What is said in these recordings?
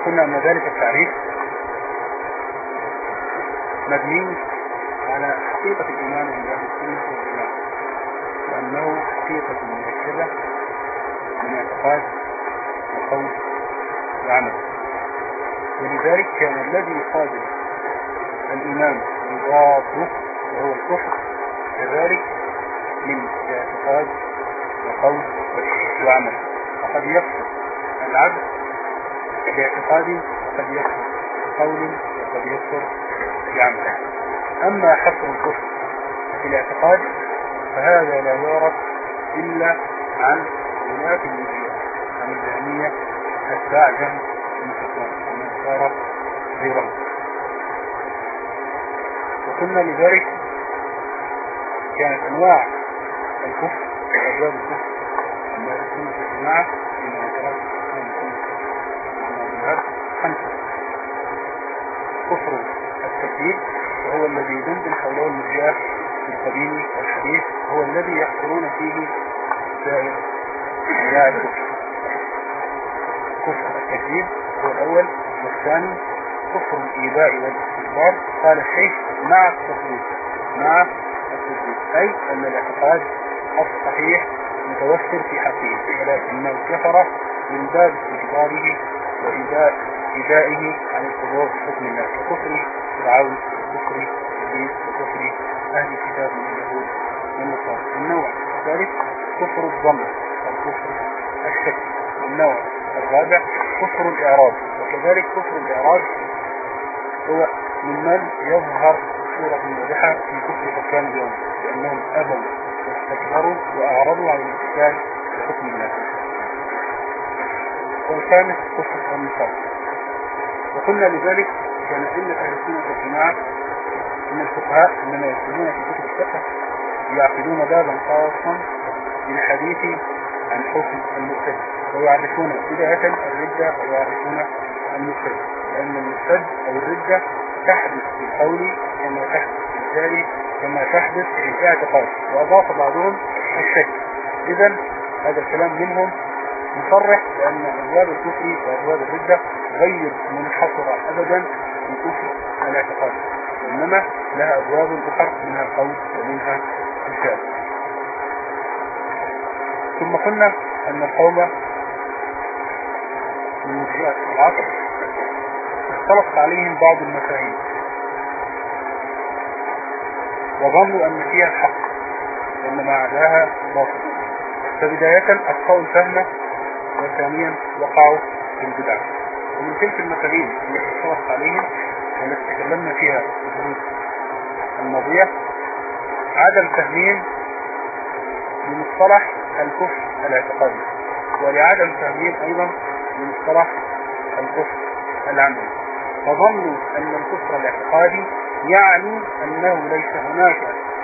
وقلنا أن ذلك التعريف مبني على حقيقة الإيمان عند أهل السنة والجماعة وأنه حقيقة مركبة من اعتقاد وقول وعمل ولذلك كان الذي يقابل الإيمان يضاده وهو الكفر كذلك من اعتقاد وقول وعمل وقد يكفر العبد باعتقاد وقد يكفر بقول وقد يكفر بعمل أما حصر الكفر في الاعتقاد فهذا لا يعرف إلا عن ولاة المجيئة عن الجهمية أتباع جهم المشركون ومن صار غيرهم وقلنا لذلك كانت أنواع التكذيب وهو الذي يدندن حوله المرجئة في القديم والحديث هو الذي يحصرون فيه سائر الكفر كفر التكذيب هو الأول والثاني كفر الإيذاء والاستكبار قال الشيخ مع التصديق مع التصديق أي أن الإعتقاد الصحيح متوفر في حقه ولكنه كفر من باب استكباره وإيذاء إيذائه عن القدور بحكم الله ككفر فرعون وكفر إبليس وكفر أهل الكتاب من اليهود والنصارى النوع الثالث كفر الظن أو كفر الشك النوع الرابع كفر الإعراض وكذلك كفر الإعراض هو ممن يظهر صورة واضحة في كفر حكام اليوم لأنهم أبوا واستكبروا وأعرضوا عن الإسلام بحكم الله. والخامس كفر النصارى وقلنا لذلك كان أهل السنة والجماعة من الفقهاء عندما يكتبون في كتب الفقه يعقدون بابا خاصا للحديث عن حكم المرتد ويعرفون بداية الردة ويعرفون المرتد لأن المرتد أو الردة تحدث بالقول كما تحدث بالتالي كما تحدث بالاعتقاد وأضاف بعضهم الشك. إذا هذا الكلام منهم مصرح بأن أبواب الكفر وأبواب الردة غير منحصرة أبدا. في كفر الاعتقاد وإنما لها أبواب أخرى منها القول ومنها الفعل. ثم قلنا أن القوم من مرجئة العصر اختلط عليهم بعض المفاهيم. وظنوا أن فيها الحق وأن ما عداها باطل. فبداية أخطأوا الفهم وثانيا وقعوا في البدع. ومن تلك المفاهيم التي اختلط عليهم والتي تكلمنا فيها في الدروس الماضية عدم فهمهم لمصطلح الكفر الاعتقادي ولعدم فهمهم أيضا لمصطلح الكفر العملي. فظنوا أن الكفر الاعتقادي يعني أنه ليس هناك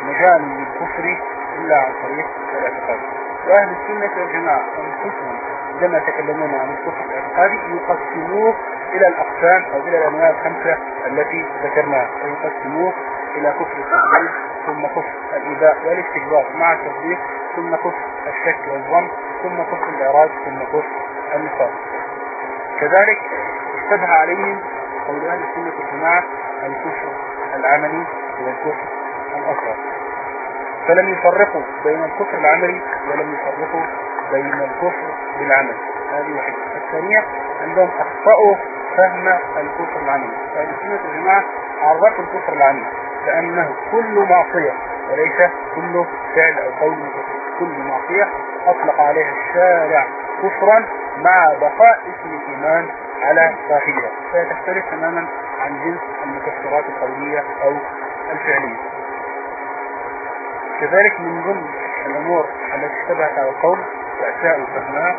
مجال للكفر إلا عن طريق الاعتقاد. وأهل السنة والجماعة أنفسهم عندما يتكلمون عن الكفر الاعتقادي يقسموه إلى الأقسام أو إلى الأنواع الخمسة التي ذكرناها. ويقسموه إلى كفر التصديق ثم كفر الإباء والاستكبار مع التصديق ثم كفر الشك والظن ثم كفر الإعراض ثم كفر النفاق. كذلك اشتبه عليهم قول أهل السنة والجماعة الكفر العملي والكفر الأصغر. فلم يفرقوا بين الكفر العملي ولم يفرقوا بين الكفر بالعمل هذه واحدة. الثانية عندهم أخطأوا فهم الكفر العملي فأهل السنة والجماعة عرفوا الكفر العملي كأنه كل معصية وليس كل فعل أو قول كل معصية أطلق عليها الشارع كفرا مع بقاء اسم الإيمان على صاحبها. فهي تختلف تماما عن جنس المكسرات القولية أو الفعلية. كذلك من ضمن الأمور التي اشتبهت على القول وأساءوا فهمها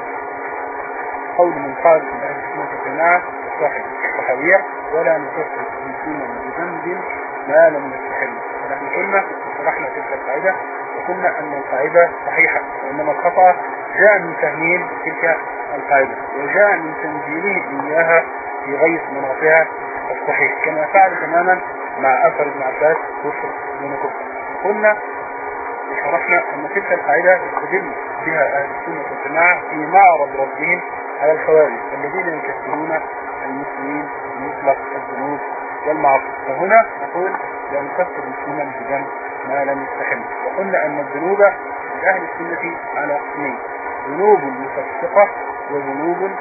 قول من قال من أهل السنة والجماعة صاحب الصحوية ولا نكفر مسلما بذنب ما لم يستحل. ونحن قلنا وشرحنا تلك القاعدة وقلنا أن القاعدة صحيحة وإنما الخطأ جاء من تهميل تلك القاعدة وجاء من تنزيله إياها في غير مناطها الصحيح كما فعل تماما مع أثر ابن عباس كفر دون كفر قلنا وشرحنا أن تلك القاعدة يستدل بها أهل السنة والجماعة في معرض ربهم على الخوارج الذين يكفرون المسلمين بمطلق الذنوب والمعاصي. فهنا نقول لا نكفر مسلما بذنب ما لم يستحل. وقلنا أن الذنوب لأهل السنة على قسمين ذنوب مفسقة وذنوب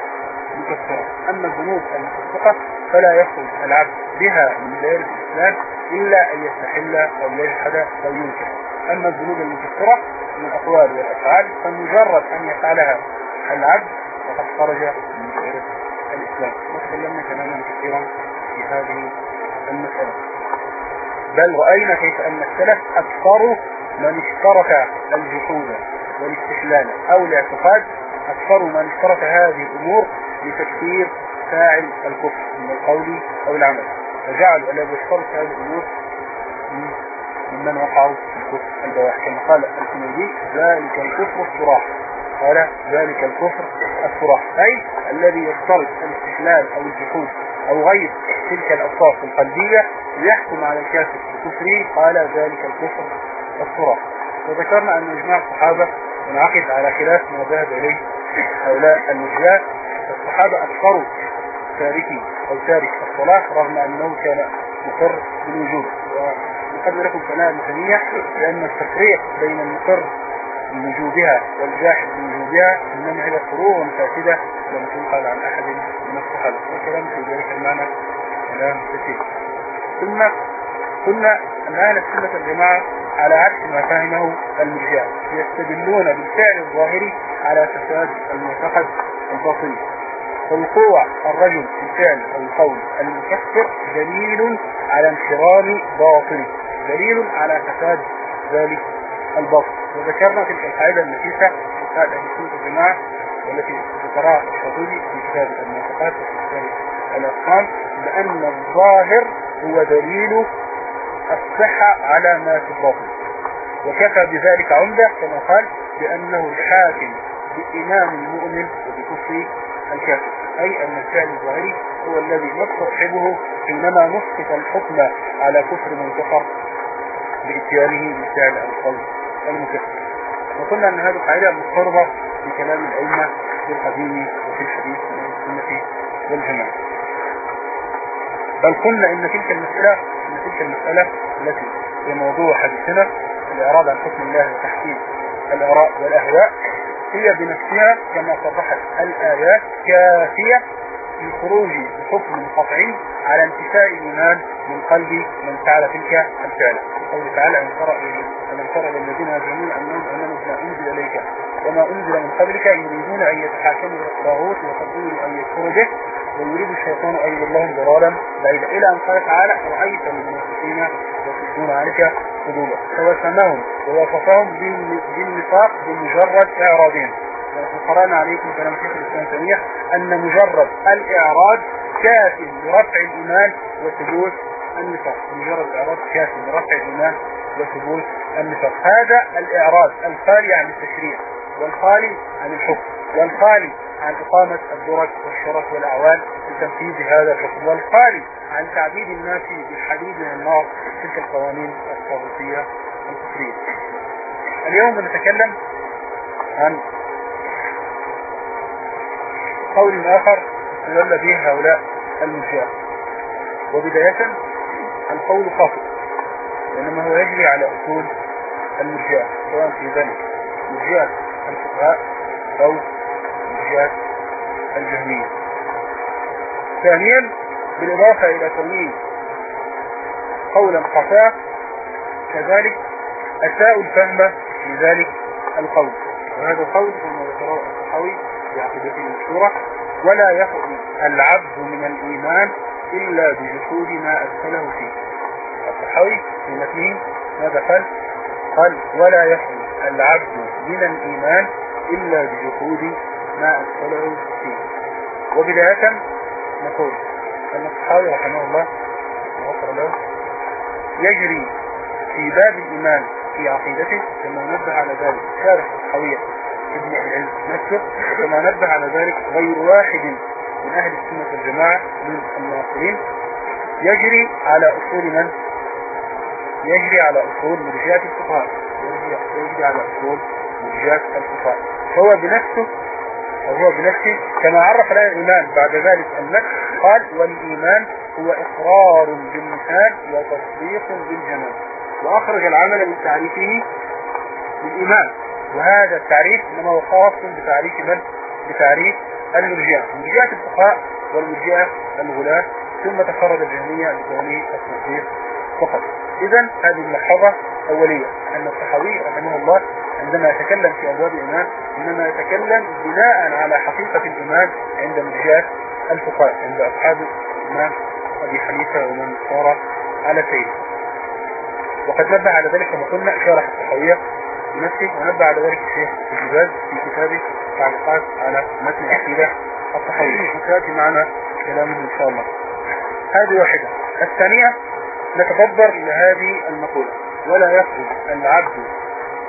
مكفرة. أما الذنوب المفسقة فلا يخرج العبد بها من دائرة الإسلام إلا أن يستحل أو يجحد أو ينكر. أما الذنوب المكفرة من الأقوال والأفعال فمجرد أن يفعلها العبد فقد خرج من دائرة الإسلام. وتكلمنا كلاما كثيرا في هذه المسألة. بل رأينا كيف أن السلف أكثر من اشترك الجحود والاستحلال أو الاعتقاد؟ أكثر من اشترك هذه الأمور لتكفير فاعل الكفر من القول أو العمل. فجعلوا الذي يشترك هذه الأمور ممن وقعوا في الكفر البواح كما قال الكنيدي ذلك الكفر الصراح قال ذلك الكفر الصراح أي الذي يشترك الاستحلال أو الجحود أو غير تلك الأصوات القلبية يحكم على الكافر بكفره قال ذلك الكفر الصراح وذكرنا أن إجماع الصحابة منعقد على خلاف ما ذهب إليه هؤلاء المجلاء الصحابة أكثروا تاركي أو تارك الصلاة رغم أنه كان مقر بالوجود. وقد لكم كلام ثانية لأن التفريق بين المقر بوجودها والجاحد بوجودها إنما هي فروع فاسدة لم تنقل عن أحد من الصحابة وكلام في ذلك المعنى كلام كثير. ثم قلنا أن أهل السنة الجماعة على عكس ما فهمه المرجع يستدلون بالفعل الظاهري على فساد المعتقد الباطني. فوقوع الرجل في الفعل أو القول المكفر دليل على انحرام باطني. دليل على فساد ذلك الباطن وذكرنا تلك القاعده النفيسة قال أهل السنة الجماعه والتي ذكرها الشاطبي في كتاب المعتقدات وفي كتاب الأفهام بأن الظاهر هو دليل الصحة على ما في الباطن. وكفى بذلك عمدة كما قال بأنه الحاكم بإمام المؤمن وبكفر الكافر. أي أن الفعل الظاهري هو الذي نستصحبه حينما نسقط الحكم على كفر منتقى بإتيانه بالفعل القول المكفر وقلنا أن هذه القاعدة مضطربة في كلام الأئمة في القديم وفي الحديث من السنة والجماعة. بل قلنا إن تلك المسألة إن تلك المسألة التي في موضوع حديثنا الإعراض عن حكم الله وتحكيم الآراء والأهواء هي بنفسها كما صرحت الآيات كافية للخروج بحكم قطعي على انتفاء الإيمان من قلب من فعل تلك الفعلة. قوله تعالى أن ترى أن ترى للذين يزعمون أنهم أمنوا بما أنزل إليك وما أنزل من قبلك يريدون أن يتحاكموا إلى الطاغوت وتقولوا أن يكفروا به ويريد الشيطان أن يضلهم ضلالا. بعيدا إلى أن قال تعالى رأيت المنافقين يصدون عنك صدودا فوسمهم ووصفهم بالنفاق بمجرد إعراضهم. ونحن قرأنا عليكم كلام شيخ الإسلام تيمية أن مجرد الإعراض كاف لرفع الإيمان وثبوت النفاق. مجرد إعراض كاف لرفع الإيمان وثبوت النفاق. هذا الإعراض الخالي عن التشريع والخالي عن الحكم والخالي عن إقامة الدرج والشرف والأعوان لتنفيذ هذا الحكم والخالي عن تعبيد الناس بالحديد من النار تلك القوانين الطاغوتية الكفرية اليوم نتكلم عن قول آخر استدل به هؤلاء المرجئة وبداية القول خاطئ وإنما هو يجري على أصول المرجئة سواء في ذلك مرجئة الفقهاء أو مرجئة الجهمية. ثانيا بالإضافة إلى كونه قولا خطأ كذلك أساء الفهم في ذلك القول. وهذا القول كما ذكره الصحوي في عقيدته المشهورة ولا يخرج العبد من الإيمان إلا بجحود ما أدخله فيه الصحوي في متنه ماذا قال؟ قال ولا يخرج العبد من الإيمان إلا بجحود ما أدخله فيه وبداية نقول أن الصحابي رحمه الله وغفر له يجري في باب الإيمان في عقيدته كما نبه على ذلك. شارح الصحوية ابن العلم نفسه كما نبه على ذلك غير واحد من أهل السنة والجماعة من الناصرين يجري على أصول من؟ يجري على أصول مرجات الفقهاء يجري على أصول مرجات الفقهاء فهو بنفسه وهو بنفسه كما عرف لنا الإيمان بعد ذلك النفس قال والإيمان هو إقرار باللسان وتصديق بالجنان وأخرج العمل من تعريفه بالإيمان وهذا التعريف إنما هو خاص بتعريف من؟ بتعريف المرجئة. مرجئة الفقهاء والمرجئة الغلاة ثم تخرج الجهمية لكونه التصديق فقط. إذا هذه الملاحظة أولية أن الصحابي رحمه الله عندما يتكلم في أبواب الإيمان إنما يتكلم بناء على حقيقة الإيمان عند مرجئة الفقهاء عند أصحاب الإمام أبي حنيفة ومن صار على سيد. وقد نبه على ذلك كما قلنا شرح الصحوية بنفسه ونبه على ذلك الشيخ الجباز في كتابه تعليقات على متن العقيدة الصحوية وسيأتي معنا كلامه إن شاء الله. هذه واحدة. الثانية نتدبر إلى هذه المقولة. ولا يخرج العبد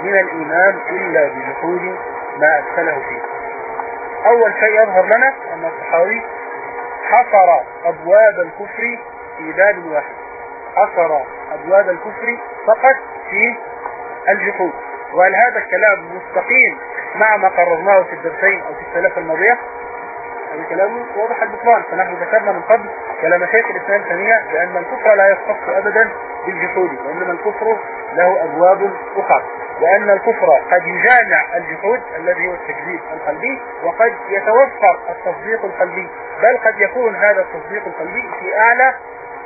من الإيمان إلا بجحود ما أدخله فيه. أول شيء يظهر لنا أن الصحابي حصر أبواب الكفر في باب واحد. حصر أبواب الكفر فقط في الجحود. وهل هذا الكلام مستقيم مع ما قررناه في الدرسين أو في الثلاثة الماضية؟ هذا كلام واضح البطلان فنحن ذكرنا من قبل كلام شيخ الإسلام الثانية بأن الكفر لا يختص أبدا بالجحود وإنما الكفر له أبواب أخرى. وأن الكفر قد يجامع الجحود الذي هو التكذيب القلبي وقد يتوفر التصديق القلبي بل قد يكون هذا التصديق القلبي في أعلى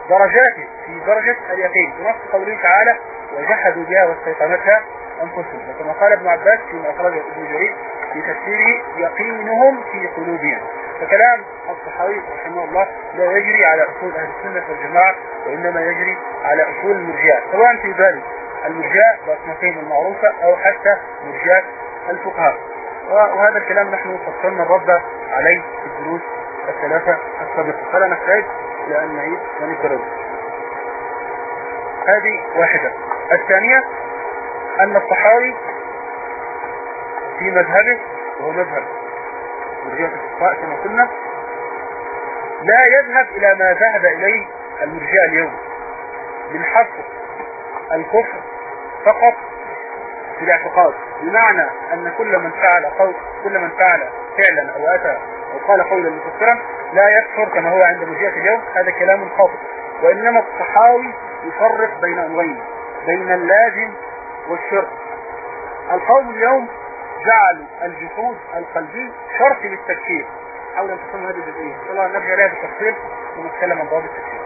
درجاته في درجة اليقين. بنص قوله تعالى وجحدوا بها واستيقنتها أنفسهم. وكما قال ابن عباس فيما أخرجه ابن جرير في تفسيره يقينهم في قلوبهم. فكلام الصحابي رحمه الله لا يجري على أصول أهل السنة والجماعة وإنما يجري على أصول المرجئة سواء في ذلك المرجاء بأسمتهم المعروفة أو حتى مرجاة الفقهاء. وهذا الكلام نحن فصلنا الرد عليه في الدروس الثلاثة السابقة. فلا نحتاج لأن نعيد ونكرر هذه واحدة. الثانية أن الصحابي في مذهبه وهو مذهب مرجئة الفقهاء كما قلنا لا يذهب إلى ما ذهب إليه المرجئة اليوم. من حصر الكفر فقط في الاعتقاد. بمعنى أن كل من فعل قول كل من فعل فعلا أو أتى قال قولا مكفرا لا يكفر كما هو عند مرجئة اليوم هذا كلام خاطئ. وإنما الصحاوي يفرق بين أمرين بين اللازم والشرط. القوم اليوم جعلوا الجحود القلبي شرط للتكفير. حاول ان تفهم هذه شاء الله نرجع لها بالتفصيل ونتكلم عن باب التكفير.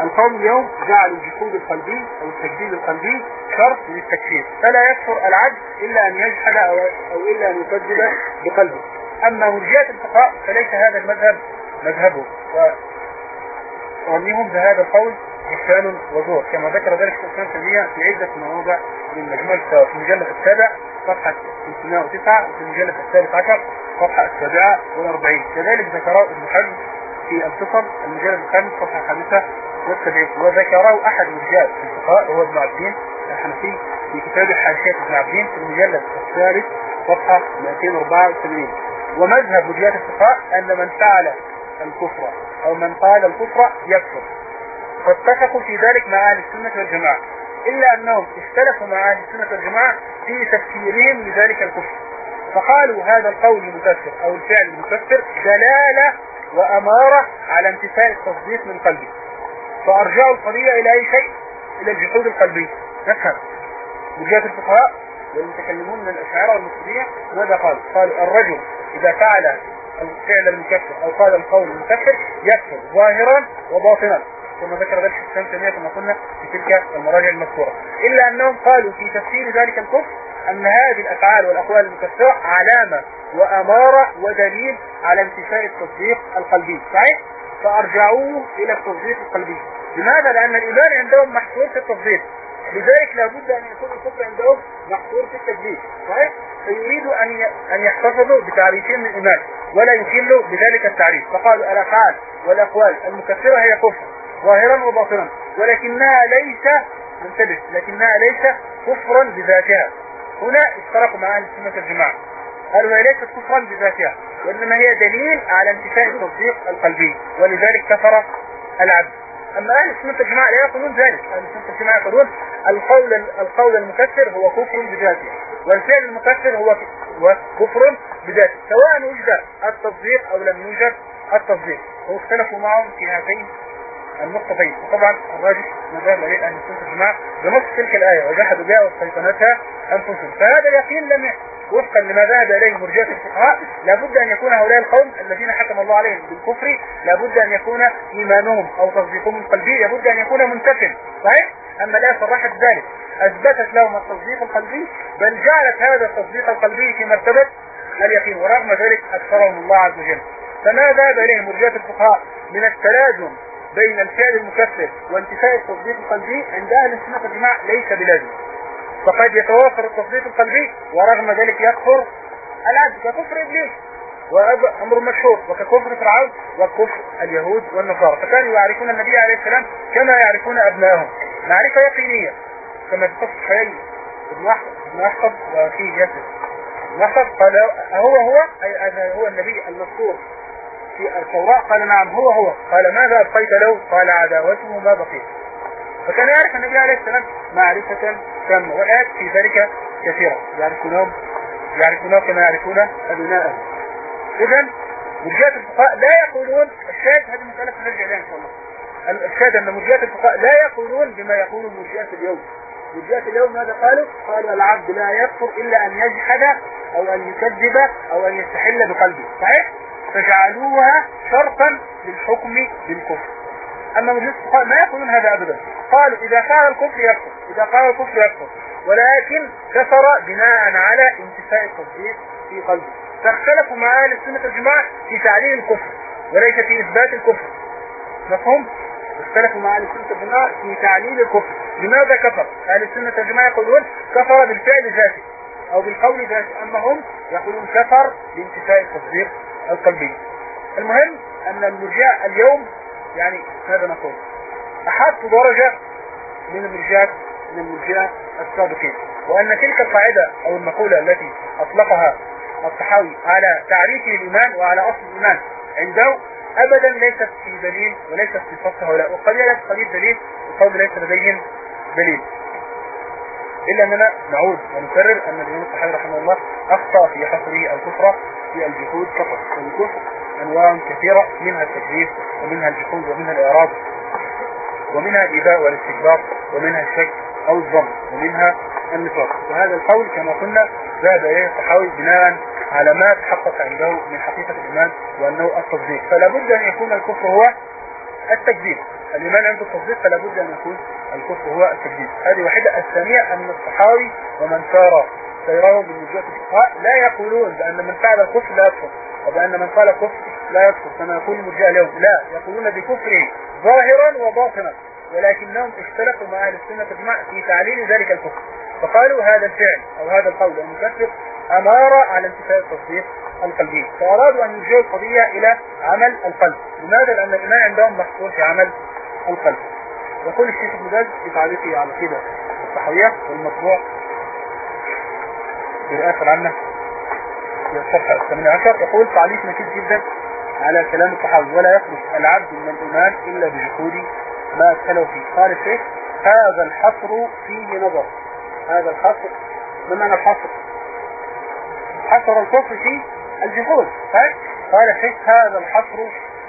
القوم اليوم جعلوا الجحود القلبي أو التجديد القلبي شرط للتكفير. فلا يكفر العبد إلا أن يجحد أو, أو إلا أن يكذب بقلبه. أما مرجئه الفقهاء فليس هذا المذهب مذهبه ورميهم بهذا القول بستان وزور. كما ذكر ذلك الإسلام تيمية في عدة مواضع من مجموعة في المجلد السابع صفحة 309 وفي المجلد الثالث عشر صفحة السابعة والأربعين. كذلك ذكره ابن حزم في الفصل المجلد الخامس صفحة الخامسة والسبعين وذكره أحد مرجات الفقهاء وهو ابن عبدين الحنفي في كتاب حاشية ابن عبدين في المجلد الثالث صفحة 284 ومذهب مرجات الفقهاء أن من فعل الكفر أو من قال الكفر يكفر. واتفقوا في ذلك مع أهل السنة والجماعة. إلا أنهم اختلفوا مع أهل السنة والجماعة في تفسيرهم لذلك الكفر. فقالوا هذا القول المكفر أو الفعل المكفر دلالة وأمارة على انتفاء التصديق من قلبي. فأرجعوا القضية إلى أي شيء؟ إلى الجحود القلبي نفهم. وجهة الفقهاء؟ والمتكلمون من الأشاعرة والمسلمين ماذا قال؟ قال الرجل إذا فعل الفعل المكفر أو قال القول المكفر يكفر ظاهرا وباطنا كما ذكر ذلك الإسلام تيمية كما قلنا في تلك المراجع المذكورة إلا أنهم قالوا في تفسير ذلك الكفر أن هذه الأفعال والأقوال المكفرة علامة وأمارة ودليل على انتفاء التصديق القلبي صحيح؟ فأرجعوه إلى التصديق القلبي لماذا؟ لأن الإيمان عندهم محصور في التصديق لذلك لابد أن يكون الكفر عندهم محصور في التكذيب صحيح؟ فيريدوا أن أن يحتفظوا بتعريفين من الإيمان ولا يخلوا بذلك التعريف. فقالوا الأفعال والأقوال المكفرة هي كفر ظاهرا وباطنا. ولكنها ليس انتبه لكنها ليس كفرا بذاتها. هنا اشتركوا مع أهل السنة والجماعة. قالوا هي ليست كفرا بذاتها وإنما هي دليل على انتفاء التصديق القلبي. ولذلك كفر العبد. أما أهل السنة والجماعه لا يقولون ذلك أهل السنة والجماعه يقولون القول القول المكفر هو كفر بذاته والفعل المكفر هو كفر بذاته سواء وجد التصديق أو لم يوجد التصديق. واختلفوا معهم في هذين النقطتين. وطبعا الراجح ما ذهب اليه أهل السنة والجماعه بنص تلك الآية وجحدوا بها وأستيقنتها أنفسهم. فهذا اليقين لم وفقا لما ذهب إليه مرجئة الفقهاء لابد أن يكون هؤلاء القوم الذين حكم الله عليهم بالكفر لابد أن يكون إيمانهم أو تصديقهم القلبي لابد أن يكون منتفل صحيح؟ أما الايه صرحت ذلك. أثبتت لهم التصديق القلبي بل جعلت هذا التصديق القلبي في مرتبة اليقين ورغم ذلك أكثرهم الله عز وجل. فما ذهب إليه مرجئة الفقهاء من التلازم بين الفعل المكفر وانتفاء التصديق القلبي عند أهل السنة والجماعة ليس بلازم. فقد يتوافر التصديق القلبي ورغم ذلك يكفر العبد ككفر إبليس وامر مشهور وككفر فرعون وكفر اليهود والنصارى. فكانوا يعرفون النبي عليه السلام كما يعرفون ابنائهم معرفة يقينية كما في قصة حيي ابن أحقب وأخيه ياسر. ابن أحقب قال هو هو أي هو النبي المذكور في التوراة. قال نعم هو هو. قال ماذا أبقيت له؟ قال عداوته ما بقيت. فكان يعرف النبي عليه السلام معرفة تامة والآيات في ذلك كثيرة. يعرفونهم يعرفونه كما يعرفون أبناءهم إذا مرجئة الفقهاء لا يقولون الشاهد هذه المسألة نرجع إليها إن شاء الله. الشاهد أن مرجئة الفقهاء لا يقولون بما يقول مرجئة اليوم. مرجئة اليوم ماذا قالوا؟ قالوا العبد لا يكفر إلا أن يجحد أو أن يكذب أو أن يستحل بقلبه. صحيح؟ فجعلوها شرطا للحكم بالكفر. مجلس الفقهاء ما يقولون هذا ابدا. قالوا إذا فعل الكفر يكفر إذا قال الكفر يكفر. ولكن كفر بناء على انتفاء التصديق في قلبه. فاختلفوا مع أهل السنة والجماعة في تعليل الكفر وليس في إثبات الكفر. مفهوم؟ اختلفوا مع أهل السنة والجماعة في تعليل الكفر. لماذا كفر؟ أهل السنة والجماعة يقولون كفر بالفعل ذاته أو بالقول ذاته اما هم يقولون كفر بانتفاء التصديق القلبي. المهم أن المرجاء اليوم يعني ماذا نقول. أحط درجة من المرجاء من المرجاء السابقين. وأن تلك القاعدة أو المقولة التي أطلقها الصحاوي على تعريف الإيمان وعلى أصل الإيمان عنده ابدا ليست في دليل وليست في فصل هؤلاء وقد ليست قليل دليل وقول ليس لديهم دليل. إلا أننا نعود ونكرر أن الإمام الصحابي رحمه الله أخطأ في حصره الكفر في الجحود فقط. والكفر أنواع كثيرة منها التكذيب ومنها الجحود ومنها الإعراض ومنها الإباء والاستكبار ومنها الشك أو الظن ومنها النفاق. وهذا القول كما قلنا ذهب إليه الصحاوي بناء على ما تحقق عنده من حقيقة الإيمان وأنه التصديق. فلا بد أن يكون الكفر هو التكذيب الإيمان عند التصديق فلا بد أن يكون الكفر هو التكذيب هذه واحدة. الثانية أن الصحاوي ومن سار سيراه من وجهة الفقهاء لا يقولون بأن من فعل الكفر لا يكفر وبأن من قال كفر لا يكفر كما يقول المرجئة اليوم. لا يقولون بكفره ظاهرا وباطنا ولكنهم اختلفوا مع أهل السنة والجماعة في تعليل ذلك الكفر. فقالوا هذا الفعل أو هذا القول المكفر امارة على انتفاء التصديق القلبي فأرادوا أن يرجعوا القضية إلى عمل القلب. لماذا؟ لأن الإيمان عندهم محصور في عمل القلب. يقول الشيخ ابن باز في تعليقه على كده الصحوية والمطبوع برئاسة العامة في الصفحة الثامنة عشر يقول تعليق مكيد جدا على كلام الصحابي ولا يخرج العبد من الإيمان إلا بجحود ما أدخله فيه. قال الشيخ هذا الحصر فيه نظر. هذا الحصر ما معنى الحصر؟ حصر الكفر في الجحود قال الشيخ هذا الحصر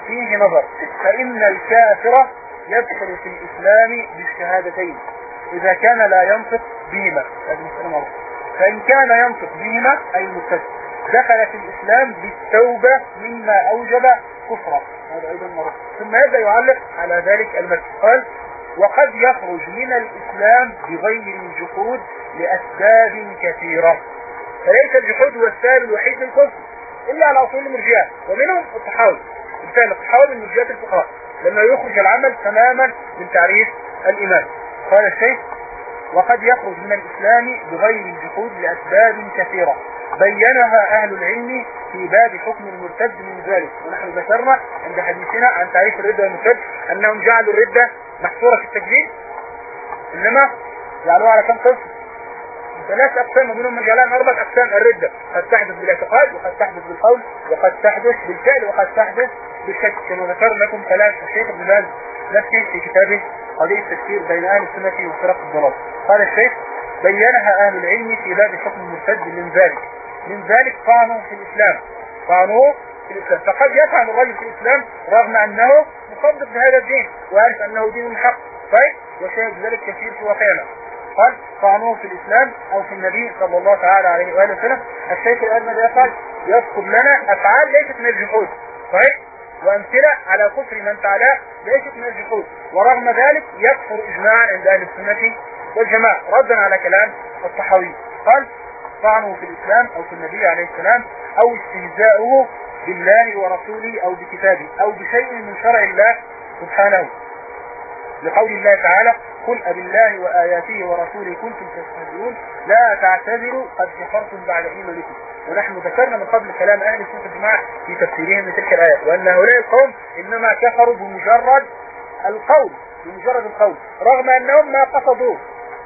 فيه نظر فإن الكافر يدخل في الإسلام بالشهادتين إذا كان لا ينطق بهما. هذه مسألة فإن كان ينطق بهما أي المرتد دخل في الإسلام بالتوبة مما أوجب كفرا هذا أيضا مرة. ثم يبدأ يعلق على ذلك المسجد. قال وقد يخرج من الإسلام بغير الجحود لأسباب كثيرة. فليس الجحود هو السبب الوحيد للكفر إلا على أصول المرجئة. ومنهم التحاول. بالفعل التحاول من مرجئة الفقهاء لما يخرج العمل تماما من تعريف الإيمان. قال الشيخ وقد يخرج من الإسلام بغير الجحود لأسباب كثيرة. بينها أهل العلم في باب حكم المرتد من ذلك. ونحن ذكرنا عند حديثنا عن تعريف الردة والمرتد أنهم جعلوا الردة محصورة في التكذيب إنما جعلوها على كم قسم ثلاث أقسام ومنهم من جعلها أربع أقسام الردة. قد تحدث بالاعتقاد وقد تحدث بالقول وقد تحدث بالفعل وقد تحدث بالشك كما ذكر لكم كلام الشيخ ابن باز نفسه في كتابه قضية التفسير بين أهل السنة وفرق الضلال قال الشيخ بينها أهل العلم في باب حكم المرتد من ذلك. من ذلك طعنوا في الإسلام. طعنوه في الإسلام. فقد يفعل الرجل في الإسلام رغم أنه مصدق بهذا الدين ويعرف أنه دين الحق. طيب وشاهد ذلك كثير في واقعنا. قال طعنوه في الإسلام أو في النبي صلى الله تعالى عليه وآله وسلم الشيخ ماذا يفعل يذكر لنا أفعال ليست من الجحود. صحيح؟ وأمثلة على كفر من فعلها ليست من الجحود ورغم ذلك يكفر إجماعا عند أهل السنة والجماعة. ردا على كلام الصحابي قال طعنه في الإسلام أو في النبي عليه السلام أو استهزاؤه بالله ورسوله أو بكتابه أو بشيء من شرع الله سبحانه. لقول الله تعالى قل أب الله وآياته ورسوله كنتم تستهزئون. لا تعتذروا قد كفرتم بعد إيمانكم. ونحن ذكرنا من قبل كلام أهل السنة الجماعة في تفسيرهم لتلك الآية. وأن هؤلاء القوم إنما كفروا بمجرد القول بمجرد القول. رغم أنهم ما قصدوه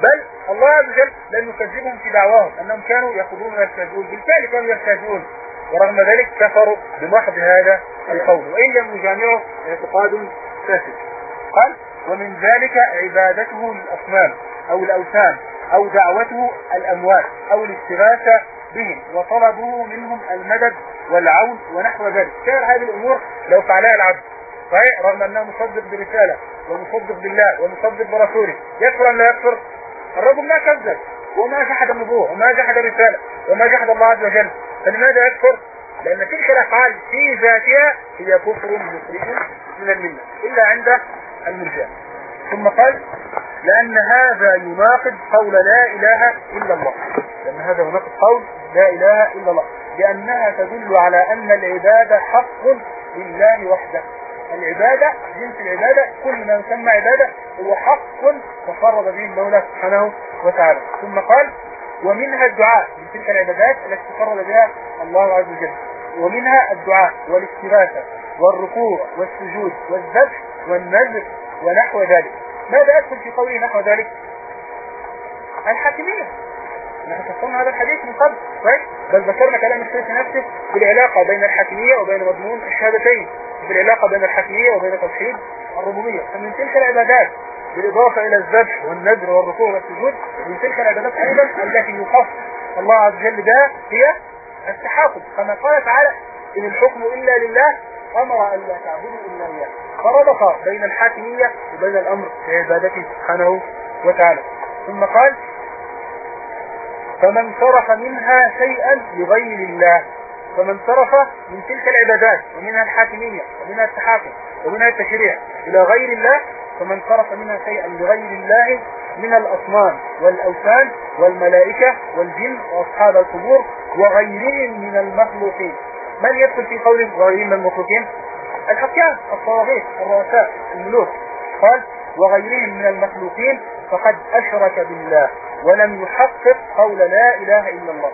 بل الله عز وجل لم يكذبهم في دعواهم. أنهم كانوا يخذون ويستهزئون بالفعل كانوا يستهزئون ورغم ذلك كفروا بمحض هذا القول. وإن لم يجامعوا اعتقاد فاسد. قال ومن ذلك عبادته للأصنام أو الأوثان أو دعوته الأموات أو الاستغاثة بهم وطلبوا منهم المدد والعون ونحو ذلك. كان هذه الأمور لو فعلها العبد. صحيح؟ رغم أنه مصدق برسالة ومصدق بالله ومصدق برسوله. يكفر أم لا يكفر؟ الرجل ما كذب وما جحد النبوة وما جحد الرسالة وما جحد الله عز وجل. فلماذا يكفر؟ لأن تلك الأفعال في ذاتها هي كفر مخرج من الملة إلا عند المرجع ثم قال لأن هذا يناقض قول لا إله إلا الله. لأن هذا يناقض قول لا إله إلا الله. لأنها تدل على أن العبادة حق لله وحده. العبادة جنس العبادة كل ما يسمى عبادة هو حق تفرد به المولى سبحانه وتعالى. ثم قال ومنها الدعاء. من تلك العبادات التي تفرد بها الله عز وجل. ومنها الدعاء والاستغاثة والركوع والسجود والذبح والنذر ونحو ذلك. ماذا يدخل في قوله نحو ذلك؟ الحاكمية نحن فصلنا هذا الحديث من قبل. طيب بل ذكرنا كلام الشيخ نفسه بالعلاقة بين الحاكمية وبين مضمون الشهادتين. بالعلاقة بين الحاكمية وبين توحيد الربوبية. فمن تلك العبادات بالإضافة إلى الذبح والنذر والركوع والسجود من تلك العبادات أيضا التي يخص الله عز وجل بها هي التحاكم. كما قال تعالى إن الحكم إلا لله أمر أن لا تعبدوا إلا إياه. فربط بين الحاكمية وبين الأمر في عبادته سبحانه وتعالى. ثم قال فمن صرف منها شيئا لغير الله فمن صرف من تلك العبادات ومنها الحاكمية ومنها التحاكم ومنها التشريع إلى غير الله فمن صرف منها شيئا لغير الله من الأصنام والأوثان والملائكة والجن وأصحاب القبور وغيرهم من المخلوقين. من يدخل في قوله وغيرهم من المخلوقين؟ الحكام الطواغيت الرؤساء الملوك. قال وغيرهم من المخلوقين فقد أشرك بالله ولم يحقق قول لا إله إلا الله.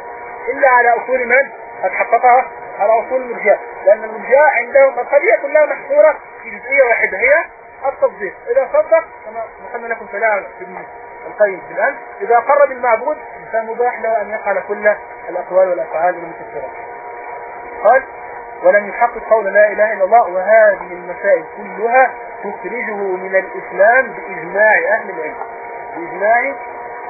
إلا على أصول من؟ قد حققها على أصول المرجاء لأن المرجاء عندهم القضية كلها محصورة في جزئية واحدة هي التصديق. إذا صدق كما ذكرنا لكم في القيم في الآن إذا قرب المعبود فمباح له أن يفعل كل الأقوال والأفعال المكسرة قال ولم يحقق قول لا إله إلا الله وهذه المسائل كلها تخرجه من الإسلام بإجماع أهل العلم. بإجماع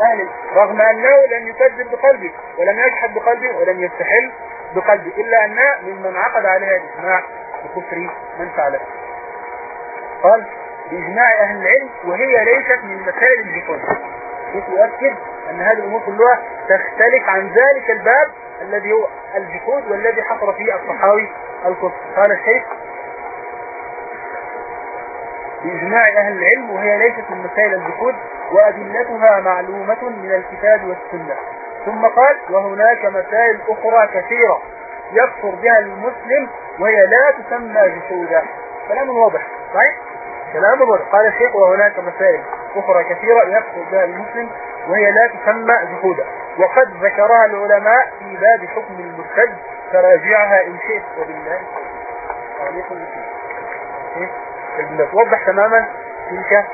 أهل رغم أنه لم يكذب بقلبه ولم يجحد بقلبه ولم يستحل بقلبه إلا أنها ممن عقد عليها الإجماع بكفر من فعلها قال بإجماع أهل العلم وهي ليست من مسائل الجحود يؤكد أن هذه الأمور كلها تختلف عن ذلك الباب الذي هو الجحود والذي حصر فيه الصحاوي الكفر. قال الشيخ بإجماع أهل العلم وهي ليست من مسائل الجحود وأدلتها معلومة من الكتاب والسنة. ثم قال وهناك مسائل أخرى كثيرة يكفر بها المسلم وهي لا تسمى جحودا. كلام واضح صحيح؟ كلام واضح. قال الشيخ وهناك مسائل أخرى كثيرة يكفر بها المسلم وهي لا تسمى جحودا. وقد ذكرها العلماء في باب حكم المرتد فراجعها إن شئت. وبالله عليكم توضح تماما تلك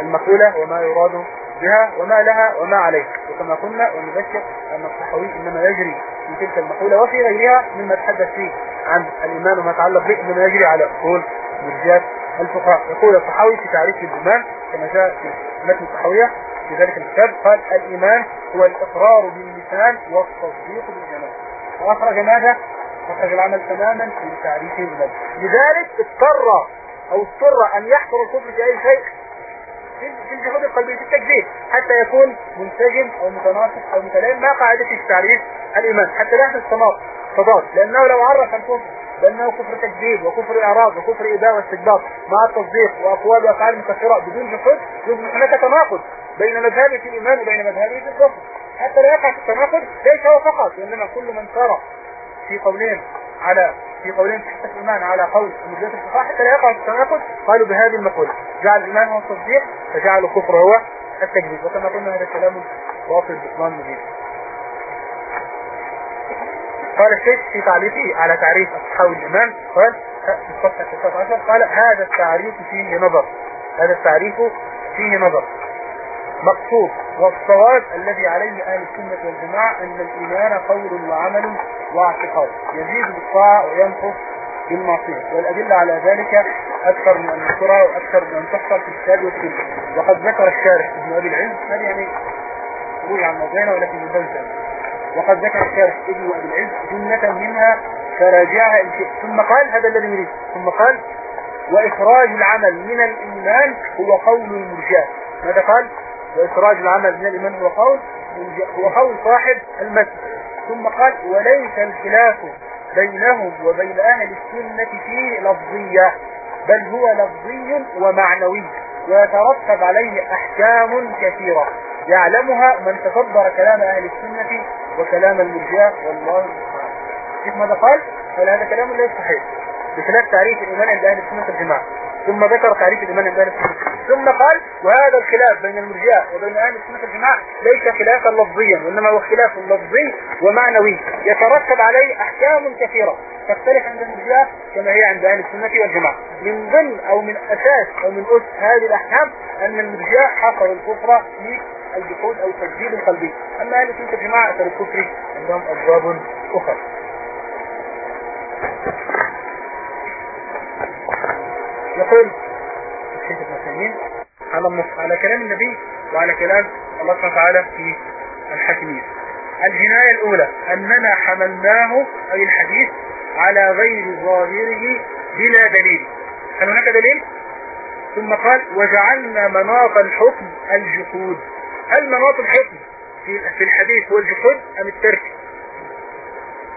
المقولة وما يراد بها وما لها وما عليها وكما قلنا ونذكر أن الصحوي إنما يجري في تلك المقولة وفي غيرها مما تحدث فيه عن الإيمان وما يتعلق به إنما يجري على أصول مرجات الفقهاء. يقول الصحوي في تعريف الإيمان كما جاء في متن الصحوية في ذلك الكتاب قال الإيمان هو الإقرار باللسان والتصديق بالجنان وأخرج ماذا؟ أخرج العمل تماما في تعريف الإيمان لذلك اضطر أو اضطر أن يحصل الكفر في أي شيء في الجهود القلبية في التكذيب حتى يكون منسجم أو متناسق أو متلائم مع قاعدة التعريف الإيمان حتى لا يحدث تضاد. لأنه لو عرف الكفر بأنه كفر تكذيب وكفر إعراض وكفر إباء واستكبار مع التصديق وأقوال وأفعال مكفرة بدون جحود يصبح هناك تناقض بين مذهبه في الإيمان وبين مذهبه في الكفر. حتى لا يقع في التناقض ليس هو فقط وإنما كل من سار في قولين على في قولين في الإيمان على قول مجلس الفقهاء حتى لا يقع في التناقض. قالوا بهذه المقولة جعل الإيمان هو التصديق فجعل الكفر هو التكذيب وكما قلنا هذا كلام واصل بإطمان مجيد قال الشيخ في تعليقه على تعريف أصحاب الإيمان قال في الصفحة 16 قال هذا التعريف فيه نظر. هذا التعريف فيه نظر. مقصود والصواب الذي عليه أهل السنة والجماعة أن الإيمان قول وعمل واعتقاد يزيد بالطاعة وينقص بالمعصية. والأدلة على ذلك أكثر من أن نذكرها وأكثر من أن تحصل في الكتاب والسنة. وقد ذكر الشارح ابن أبي العز هذا يعني روي عن موضوعنا ولكن مدلسا وقد ذكر الشارح ابن أبي العز جملة منها فراجعها إن شئت. ثم قال هذا الذي نريد ثم قال وإخراج العمل من الإيمان هو قول المرجاة. ماذا قال؟ وإخراج العمل من الإيمان هو قول هو قول صاحب المسجد. ثم قال وليس الخلاف بينهم وبين أهل السنة فيه لفظية بل هو لفظي ومعنوي ويترتب عليه أحكام كثيرة. يعلمها من تدبر كلام أهل السنة وكلام المرجاة والله سبحانه كيف ماذا قال؟ قال هذا كلام ليس صحيح. بخلاف تعريف الإيمان عند أهل السنة الجماعة ثم ذكر تعريف الإيمان عند أهل السنة ثم قال وهذا الخلاف بين المرجاء وبين أهل السنة الجماعة ليس خلافا لفظيا وإنما هو خلاف لفظي ومعنوي. يترتب عليه أحكام كثيرة تختلف عند المرجاء كما هي عند أهل السنة والجماعة. من ضمن أو من أساس أو من أس هذه الأحكام أن المرجاء حصل الكفر في الجحود أو التجديد القلبي. أما أهل السنة الجماعة أثر الكفر عندهم أسباب أخرى. يقول الشيخ ابن تيمية على على كلام النبي وعلى كلام الله سبحانه وتعالى في الحكمية الجناية الأولى أننا حملناه أي الحديث على غير ظاهره بلا دليل. هل هناك دليل؟ ثم قال وجعلنا مناط الحكم الجحود. هل مناط الحكم في الحديث هو الجحود أم الترك؟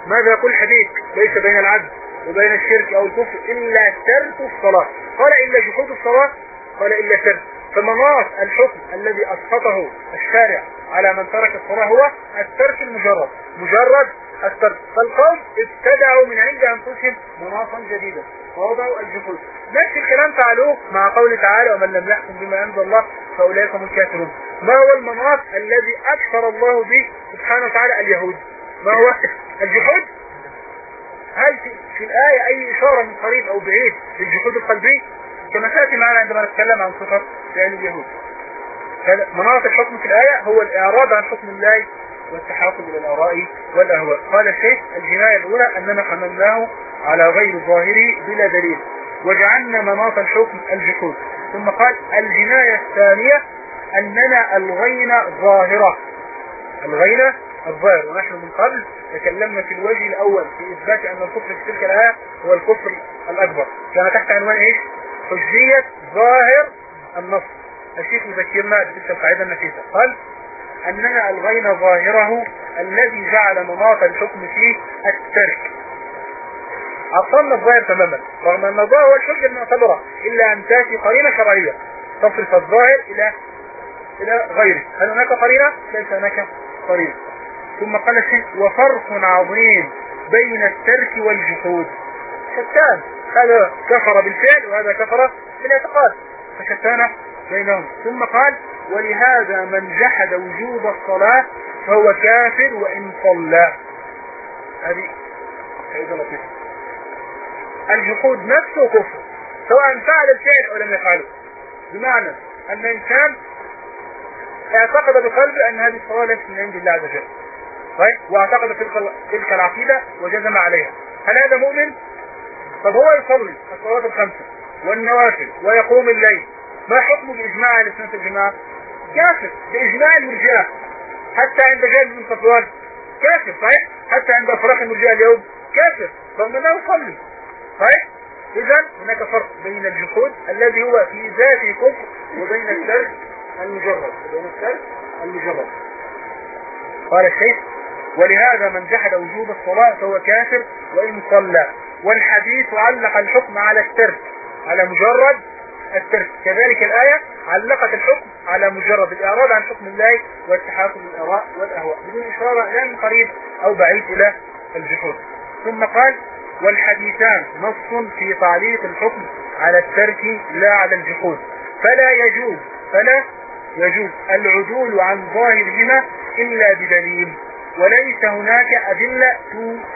ماذا يقول الحديث؟ ليس بين العبد وبين الشرك أو الكفر إلا ترك الصلاة. قال إلا جحود الصلاة؟ قال إلا ترك. فمناط الحكم الذي أسقطه الشارع على من ترك الصلاة هو الترك المجرد. مجرد الترك. فالقوم ابتدعوا من عند أنفسهم مناطا جديدا. ووضعوا الجحود. نفس الكلام فعلوه مع قول تعالى ومن لم يحكم بما أنزل الله فأولئك هم الكافرون. ما هو المناط الذي أكثر الله به سبحانه وتعالى اليهود؟ ما هو الجحود؟ هل في الآية أي إشارة من قريب أو بعيد للجحود القلبي؟ كما سيأتي معنا عندما نتكلم عن صفة فعل اليهود. مناط الحكم في الآية هو الإعراض عن حكم الله والتحاكم إلى الآراء والأهواء. قال الشيخ الجناية الأولى أننا حملناه على غير ظاهره بلا دليل وجعلنا مناط الحكم الجحود. ثم قال الجناية الثانية أننا ألغينا ظاهرة. ألغينا الظاهر ونحن من قبل تكلمنا في الوجه الأول في إثبات أن الكفر في تلك الآية هو الكفر الأكبر. كان تحت عنوان إيش؟ حجية ظاهر النص. الشيخ يذكرنا بتلك القاعدة النفيسة. قال أننا ألغينا ظاهره الذي جعل مناط الحكم فيه الترك. عطلنا الظاهر تماما. رغم أن الظاهر هو الحجة المعتبرة. إلا أن تأتي قرينة شرعية. تصرف الظاهر إلى إلى غيره. هل هناك قرينة؟ ليس هناك قرينة. ثم قال الشيخ وفرق عظيم بين الترك والجحود. شتان هذا كفر بالفعل وهذا كفر بالاعتقاد. فشتان بينهم. ثم قال ولهذا من جحد وجوب الصلاة فهو كافر وإن صلى. هذه فائدة الجحود نفسه كفر سواء فعل الفعل أو لم يفعله. بمعنى أن الإنسان اعتقد بقلبه أن هذه الصلاة ليست من عند الله عز وجل. طيب واعتقد تلك تلك العقيدة وجزم عليها هل هذا مؤمن؟ طب هو يصلي الصلاة الخمسة والنوافل ويقوم الليل ما حكمه بإجماع أهل السنة الجماعة؟ كافر بإجماع المرجئة حتى عند جابر بن صفوان كافر صحيح؟ حتى عند أفراح المرجئة اليوم كافر رغم أنه يصلي صحيح؟ إذا هناك فرق بين الجحود الذي هو في ذاته كفر وبين الترك المجرد بين الترك المجرد قال الشيخ ولهذا من جحد وجوب الصلاة فهو كافر وإن صلى. والحديث علق الحكم على الترك على مجرد الترك. كذلك الآية علقت الحكم على مجرد الإعراض عن حكم الله والتحاكم للآراء والأهواء بدون إشارة لا من قريب أو بعيد إلى الجحود. ثم قال والحديثان نص في تعليق الحكم على الترك لا على الجحود. فلا يجوز فلا يجوز العدول عن ظاهرهما إلا بدليل. وليس هناك أدلة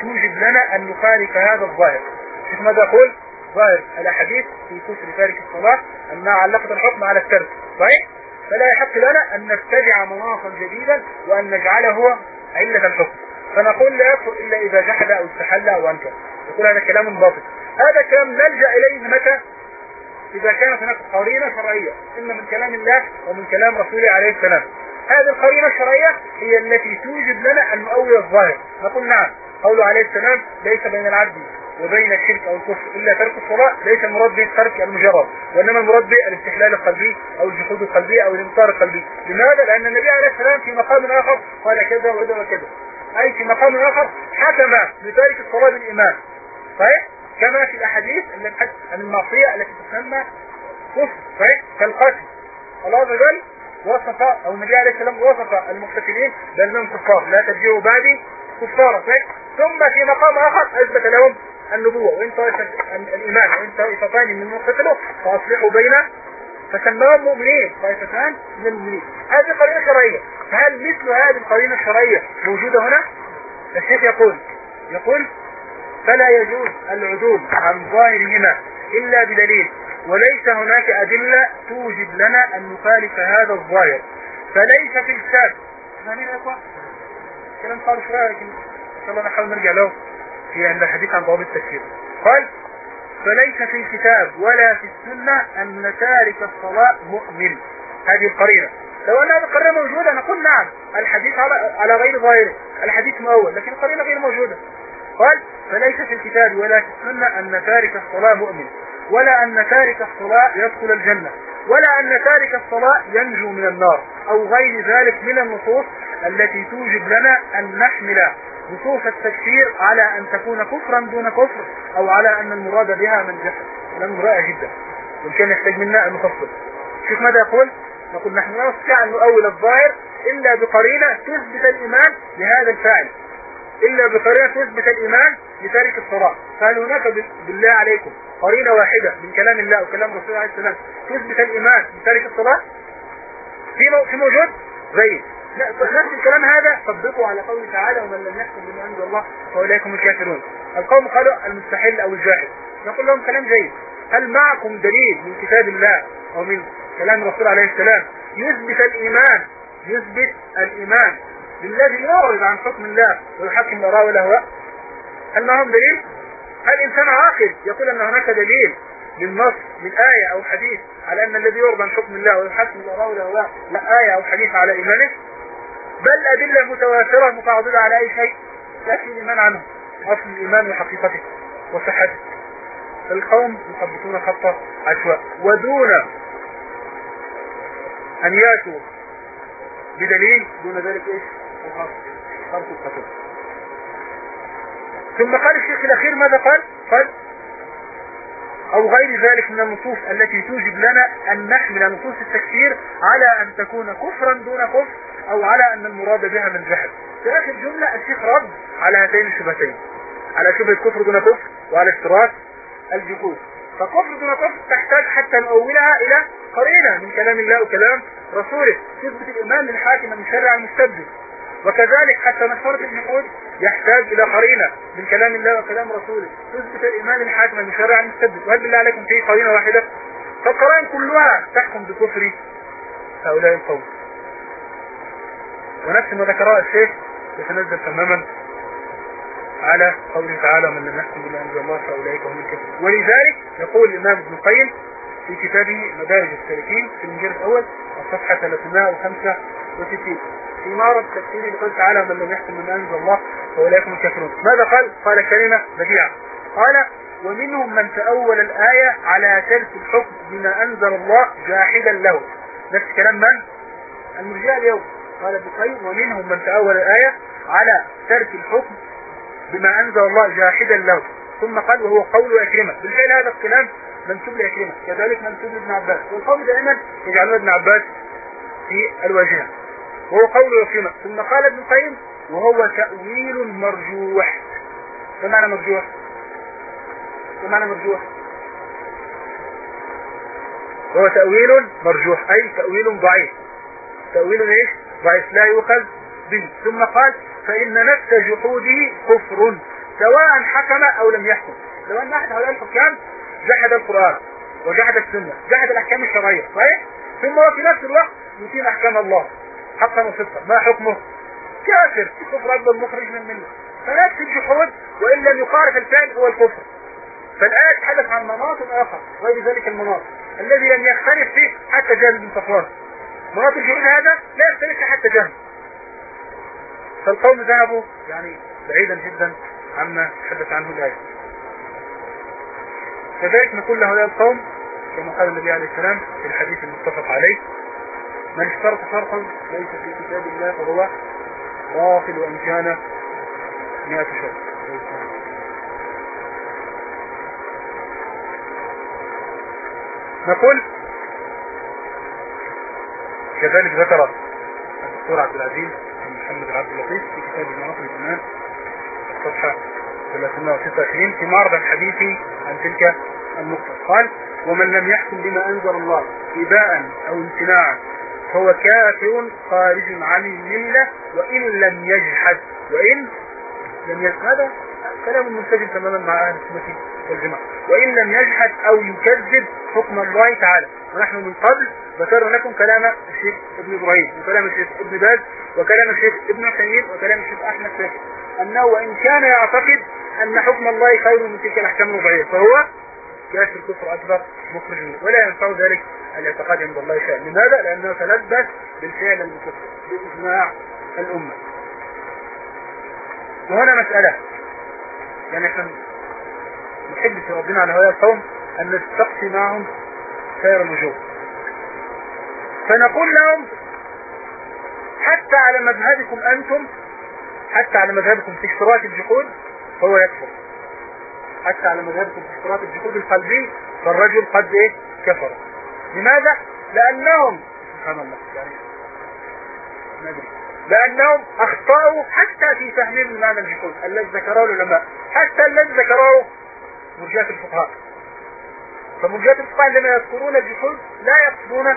توجب لنا أن نخالف هذا الظاهر. شوف ماذا يقول ظاهر الأحاديث في كفر تارك الصلاة أنها علقت الحكم على الترك. صحيح؟ فلا يحق لنا أن نتبع مناصا جديدا وأن نجعله علة الحكم. فنقول لا يكفر إلا إذا جحد أو استحل أو أنكر. يقول هذا كلام باطل. هذا كلام نلجأ إليه متى؟ إذا كانت هناك قرينة شرعية. إما من كلام الله ومن كلام رسوله عليه السلام. هذه القرينة الشرعية هي التي توجب لنا أن نؤول الظاهر نقول نعم قوله عليه السلام ليس بين العبد وبين الشرك أو الكفر إلا ترك الصلاة ليس المراد به المجرد وإنما المراد به الاستحلال القلبي أو الجحود القلبي أو الانكار القلبي لماذا؟ لأن النبي عليه السلام في مقام آخر قال كذا وكذا وكذا أي في مقام آخر حكم بتارك الصلاة بالإيمان صحيح؟ كما في الأحاديث عن المعصية التي تسمى كفر صحيح؟ كالقتل الله عز وجل وصف أو النبي عليه السلام وصف المقتتلين بأنهم كفار لا ترجعوا بعدي كفارا صحيح؟ ثم في مقام آخر أثبت لهم النبوة وإن طائفة الإيمان وإن طائفتان من قتلوا فأصلحوا بين فسماهم مؤمنين طائفتان من المؤمنين هذه قرينة شرعية فهل مثل هذه القرينة الشرعية موجودة هنا؟ الشيخ يقول يقول فلا يجوز العدول عن ظاهرهما إلا بدليل وليس هناك أدلة توجب لنا أن نخالف هذا الظاهر. فليس في الكتاب فاهمين يا؟ كلام قال شوية لكن إن شاء الله نحاول نرجع له في عند الحديث عن ضوابط التفسير. قال فليس في الكتاب ولا في السنة أن تارك الصلاة مؤمن. هذه القرينة. لو أن هذه القرينة موجودة نقول نعم الحديث على غير ظاهره الحديث مؤول لكن القرينة غير موجودة. قال فليس في الكتاب ولا في السنة أن تارك الصلاة مؤمن. ولا أن تارك الصلاة يدخل الجنة ولا أن تارك الصلاة ينجو من النار أو غير ذلك من النصوص التي توجب لنا أن نحمل نصوص التكفير على أن تكون كفرا دون كفر أو على أن المراد بها من جحد كلام رائع جدا وكان يحتاج منا أن نفصل. شوف ماذا يقول؟ نقول نحن لا نستطيع أن نؤول الظاهر إلا بقرينة تثبت الإيمان لهذا الفاعل. إلا بقرينة تثبت الإيمان لتارك الصلاة. فهل هناك بالله عليكم قرينة واحدة من كلام الله وكلام رسول الله عليه السلام. تثبت الإيمان لتارك الصلاة. في موجود؟ زي نفس الكلام هذا طبقوا على قوله تعالى ومن لم يحكم بما أنزل الله فاولئك هم الكافرون. القوم قالوا المستحيل أو الجاهل. نقول لهم كلام جيد. هل معكم دليل من كتاب الله أو من كلام الرسول عليه السلام؟ يثبت الإيمان يثبت الإيمان. للذي يعرض عن حكم الله ويحكم الاراء والاهواء هل معهم دليل؟ هل انسان عاقل. يقول أن هناك دليل للنص من آية أو حديث على أن الذي يرضى حكم الله ويحكم الأراء والأهواء لا آية أو حديث على إيمانه. بل أدلة متواترة متعضدة على أي شيء لكن الإيمان عنه. أصل الإيمان وحقيقته وصحته. القوم يثبتون خطة عشواء ودون أن يأتوا بدليل دون ذلك إيش؟ خرص القتل. ثم قال الشيخ الأخير ماذا قال؟ قال أو غير ذلك من النصوص التي توجب لنا أن نحمل نصوص التكفير على أن تكون كفرا دون كفر أو على أن المراد بها من جهل في آخر جملة الشيخ رد على هاتين الشبهتين. على شبهة كفر دون كفر وعلى اشتراك الجحود. فكفر دون كفر تحتاج حتى نؤولها إلى قرينة من كلام الله وكلام رسوله. تثبت الإيمان للحاكم المشرع المستبدل وكذلك حتى مسألة الجحود يحتاج إلى قرينة من كلام الله وكلام رسوله. تثبت الإيمان الحاكم المشرع المستبد وهل بالله عليكم في قرينة واحدة؟ فالقرائن كلها تحكم بكفر هؤلاء القوم. ونفس ما ذكره الشيخ يتنزل تماما على قوله تعالى من لم يحكم بما انزل الله فأولئك هم الكافرون ولذلك يقول الإمام ابن القيم في كتابه مدارج السالكين في المجلد الأول الصفحة 365 في معرض تفسير لقول تعالى من لم يحكم بما انزل الله فاولئك هم الكافرون. ماذا قال؟ قال كلمة بديعة. قال ومنهم من تأول الآية على ترك الحكم بما أنزل الله جاحدا له. نفس كلام من؟ المرجئة اليوم. قال ابن القيم ومنهم من تأول الآية على ترك الحكم بما أنزل الله جاحدا له. ثم قال وهو قول أكرمة. بالفعل هذا الكلام منسوب لأكرمة كذلك منسوب لابن عباس. والقول دائما يجعلون ابن عباس في الواجهة وهو قول أكرمة ثم قال ابن القيم وهو تأويل مرجوح. ما معنى مرجوح؟ ما معنى مرجوح؟ وهو تأويل مرجوح. أي تأويل ضعيف. تأويل إيش؟ ضعيف. لا يؤخذ به. ثم قال فإن نفس جحوده كفر سواء حكم أو لم يحكم. لو أن أحد هؤلاء الحكام جحد القرآن وجحد السنة جحد الأحكام الشرعية صحيح؟ ثم هو في نفس الوقت يتيم أحكام الله حقا وصدقا ما حكمه؟ كافر كفر أكبر مخرج من منه فنفس الجحود وإن لم يقارف الفعل هو الكفر. فالآية تحدث عن مناط آخر غير ذلك المناط. الذي لم يختلف فيه حتى جهل بن صفوان. مناط الجحود هذا لا يختلف حتى جهل. فالقوم ذهبوا يعني بعيدا جدا عما تحدث عنه الآية. كذلك نقول لهؤلاء القوم كما قال النبي عليه السلام في الحديث المتفق عليه من اشترط شرطا ليس في كتاب الله فهو باطل وإن كان 100 شرط. نقول كذلك ذكر الدكتور عبد العزيز محمد عبد اللطيف في كتاب مناطق الإيمان الصفحة 326 في معرض الحديث عن تلك النقطة. قال ومن لم يحكم بما أنزل الله إباء أو امتناعا فهو كافر خارج عن الملة وإن لم يجحد وإن لم يجحد. هذا كلام منسجم تماما مع أهل السنة والجماعة. وإن لم يجحد أو يكذب حكم الله تعالى. ونحن من قبل ذكرنا لكم كلام الشيخ ابن إبراهيم وكلام الشيخ ابن باز وكلام الشيخ ابن عثيمين وكلام الشيخ أحمد شاكر. أنه وإن كان يعتقد أن حكم الله خير من تلك الأحكام الوضعية فهو كافر كفر أكبر مخرج ولا ينفع ذلك الاعتقاد عند الله شيئا. لماذا؟ لأنه تلبس بالفعل المكفر بإجماع الأمة. وهنا مسألة. يعني إحنا نحب في ربنا على هؤلاء القوم أن نستقصي معهم خير الوجوه. فنقول لهم حتى على مذهبكم أنتم حتى على مذهبكم في اشتراك الجحود فهو يكفر. حتى على مذهبكم في اشتراك الجحود القلبي فالرجل قد إيه؟ كفر. لماذا؟ لأنهم سبحان الله. يعني لأنهم أخطأوا حتى في تهميل معنى الجحود الذي ذكره العلماء حتى الذي ذكره مرجات الفقهاء. فمرجات الفقهاء عندما يذكرون الجحود لا يقصدون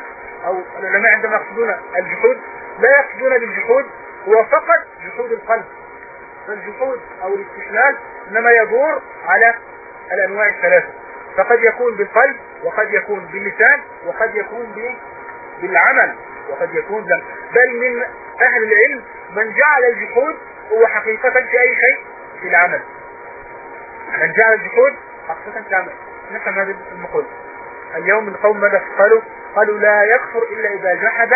أو العلماء عندما يقصدون الجحود لا يقصدون بالجحود هو فقط جحود القلب. فالجحود أو الاستحلال إنما يدور على الأنواع الثلاثة. فقد يكون بالقلب وقد يكون باللسان وقد يكون بالعمل وقد يكون لم بل من أهل العلم من جعل الجحود هو حقيقة في أي شيء؟ في العمل. من جعل الجحود حقيقة في العمل. نفهم هذه المقول. اليوم القوم ماذا قالوا؟ قالوا لا يكفر إلا إذا جحد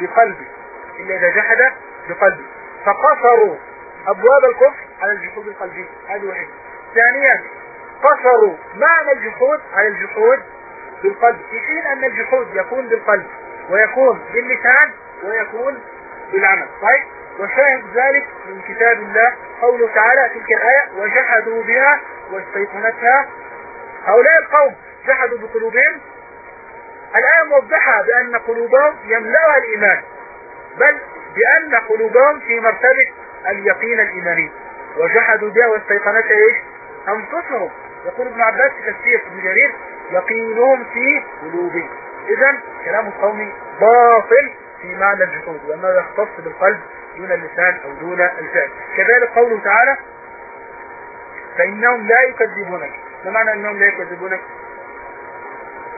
بقلبه. إلا إذا جحد بقلبه فقصروا أبواب الكفر على الجحود القلبي هذه واحدة ثانيا قصروا معنى الجحود على الجحود بالقلب. في حين أن الجحود يكون بالقلب ويكون باللسان ويكون بالعمل. طيب؟ وشاهد ذلك من كتاب الله. قوله تعالى تلك الآية وجحدوا بها واستيقنتها. هؤلاء القوم جحدوا بقلوبهم. الآية موضحة بأن قلوبهم يملأها الإيمان. بل بأن قلوبهم في مرتبة اليقين الإيماني. وجحدوا بها واستيقنتها إيش؟ أنفسهم. يقول ابن عباس في تفسير ابن جرير يقينهم في قلوبهم. إذا كلام القوم باطل في معنى الجحود وأنه يختص بالقلب دون اللسان أو دون الفعل. كذلك قوله تعالى فإنهم لا يكذبونك. ما معنى أنهم لا يكذبونك؟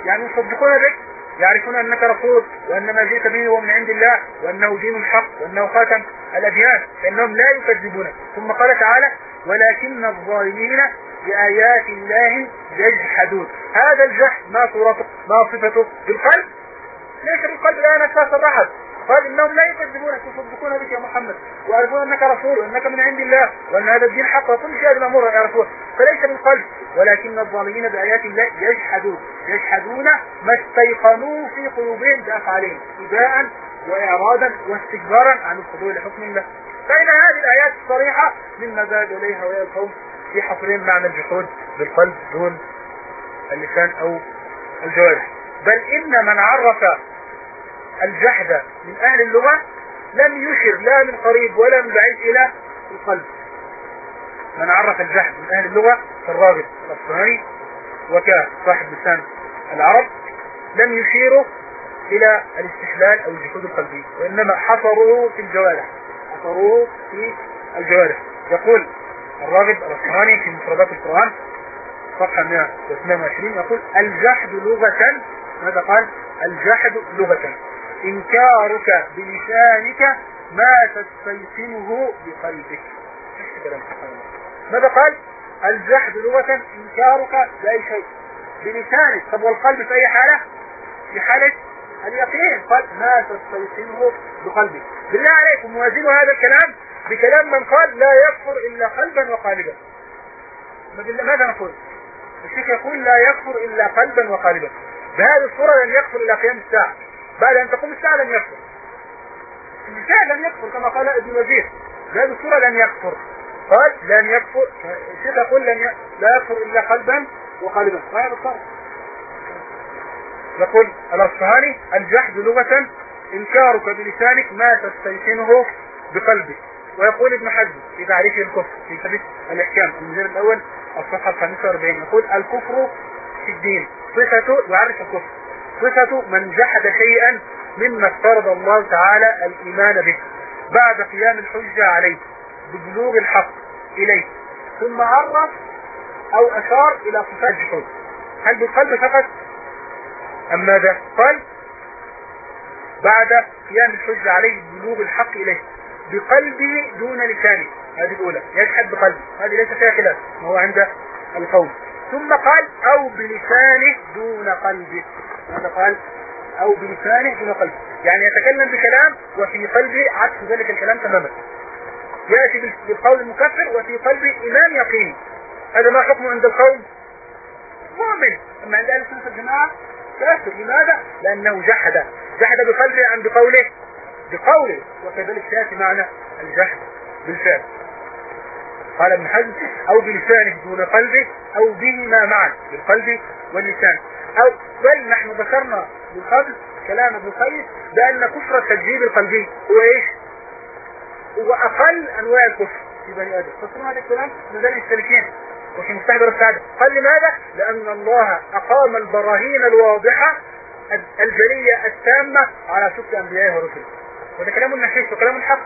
يعني يصدقون بك؟ يعرفون أنك رسول وأن ما جئت به هو من عند الله وأنه دين الحق وأنه خاتم الأديان فإنهم لا يكذبونك ثم قال تعالى ولكن الظالمين بآيات الله يجحدون. هذا الجحد ما صورته ما صفته بالقلب ليس بالقلب لا نفس صرحت قال انهم لا يكذبونك يصدقون بك يا محمد؟ ويعرفون أنك رسول وانك من عند الله وأن هذا الدين حق وكل شيء الأمور يعرفون. فليس بالقلب ولكن الظالمين بآيات الله يجحدون يجحدون ما استيقنوه في قلوبهم بأفعالهم اباء واعراضا واستكبارا عن الخضوع لحكم الله. فإن هذه الآيات الصريحة مما ذهب إليها ويا القوم في حصرين معنى الجحود بالقلب دون اللسان أو الجوارح. بل إن من عرف الجحد من أهل اللغة لم يشر لا من قريب ولا من بعيد إلى القلب. من عرف الجحد من أهل اللغة كالراغب الأصفهاني وكصاحب لسان العرب لم يشيروا إلى الاستحلال أو الجحود القلبي وإنما حصروه في الجوارح حصروه في الجوارح. يقول الراغب الأصفهاني في مفردات القرآن صفحة 122 يقول الجحد لغة ماذا قال؟ الجحد لغة. إنكارك بلسانك ما تستيقنه بقلبك. ماذا قال؟ الجحد لغة إنكارك بأي شيء. بلسانك. طب والقلب في أي حالة؟ في حالة اليقين. قال ما تستيقنه بقلبك. بالله عليكم موازنوا هذا الكلام بكلام من قال لا يكفر إلا قلبا وقالبا. ماذا نقول؟ الشيخ يقول لا يكفر إلا قلبا وقالبا. بهذه الصورة لن يكفر إلى قيام الساعة. بعد أن تقوم الساعة لن يكفر. الساعة لن يكفر كما قال ابن وزير. بهذه الصورة لن يكفر. قال لن يكفر. الشيخ يقول لن ي... لا يكفر إلا قلبا وقالبا. ما بالصورة يقول الأصفهاني الجحد لغة إنكارك بلسانك ما تستيقنه بقلبك. ويقول ابن حزم في تعريف الكفر في حديث الإحكام المجلد الأول الصفحة 45 يقول الكفر في الدين صفة يعرف الكفر. صفة من جحد شيئا مما افترض الله تعالى الإيمان به بعد قيام الحجة عليه ببلوغ الحق إليه ثم عرف أو أشار إلى صفات الجحود هل بالقلب فقط؟ أم ماذا؟ قال بعد قيام الحجة عليه ببلوغ الحق إليه بقلبه دون لسانه. هذه الأولى يجحد بقلبه هذه ليس فيها خلاف وهو عند القوم. ثم قال أو بلسانه دون قلبه. ماذا قال أو بلسانه دون قلبه يعني يتكلم بكلام وفي قلبه عكس ذلك الكلام تماما. يأتي بالقول المكفر وفي قلبه إيمان يقين هذا ما حكمه عند القوم؟ مؤمن. أما عند أهل السنة الجماعة كافر لماذا؟ لأنه جحد. جحد بقلبه أم بقوله؟ بقوله. وكذلك سيأتي معنى الجحد بالفعل. قال ابن حزم أو بلسانه دون قلبه أو بهما معا بالقلب واللسان. أو بل نحن ذكرنا من قبل كلام ابن القيم بأن كفر التجديد القلبي هو إيش؟ هو أقل أنواع الكفر في بني آدم. فصلنا هذا الكلام ذلك السلكين وفي مستحضر السعادة قال لماذا؟ لأن الله أقام البراهين الواضحة الجلية التامة على شك أنبيائه ورسله. وده كلام النحيس وكلام الحق.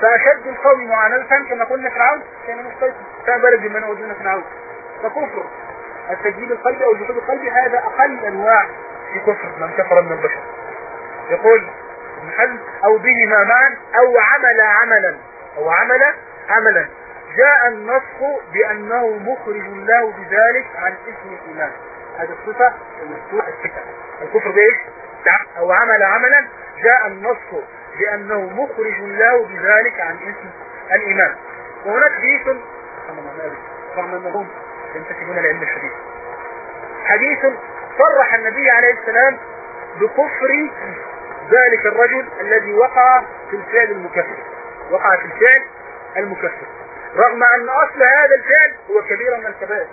فأشد القوم معاناة كما قلنا فرعون كان مستيقظ فما بالك بمن هو دون فرعون فكفر. التجديد القلبي أو الجحود القلبي هذا أقل أنواع في كفر من كفر من البشر. يقول ابن حزم أو بهما معا أو عمل عملا أو عمل عملا. جاء النص بأنه مخرج له بذلك عن اسم الايمان هذه الصفة المفتوح الصفة الكفر بإيش؟ أو عمل عملا. جاء النص بأنه مخرج له بذلك عن اسم الإيمان. وهناك حديث رغم انهم ينتسبون لعلم الحديث. حديث صرح النبي عليه السلام بكفر ذلك الرجل الذي وقع في الفعل المكفر. وقع في الفعل المكفر. رغم أن أصل هذا الفعل هو كبيرة من الكبائر.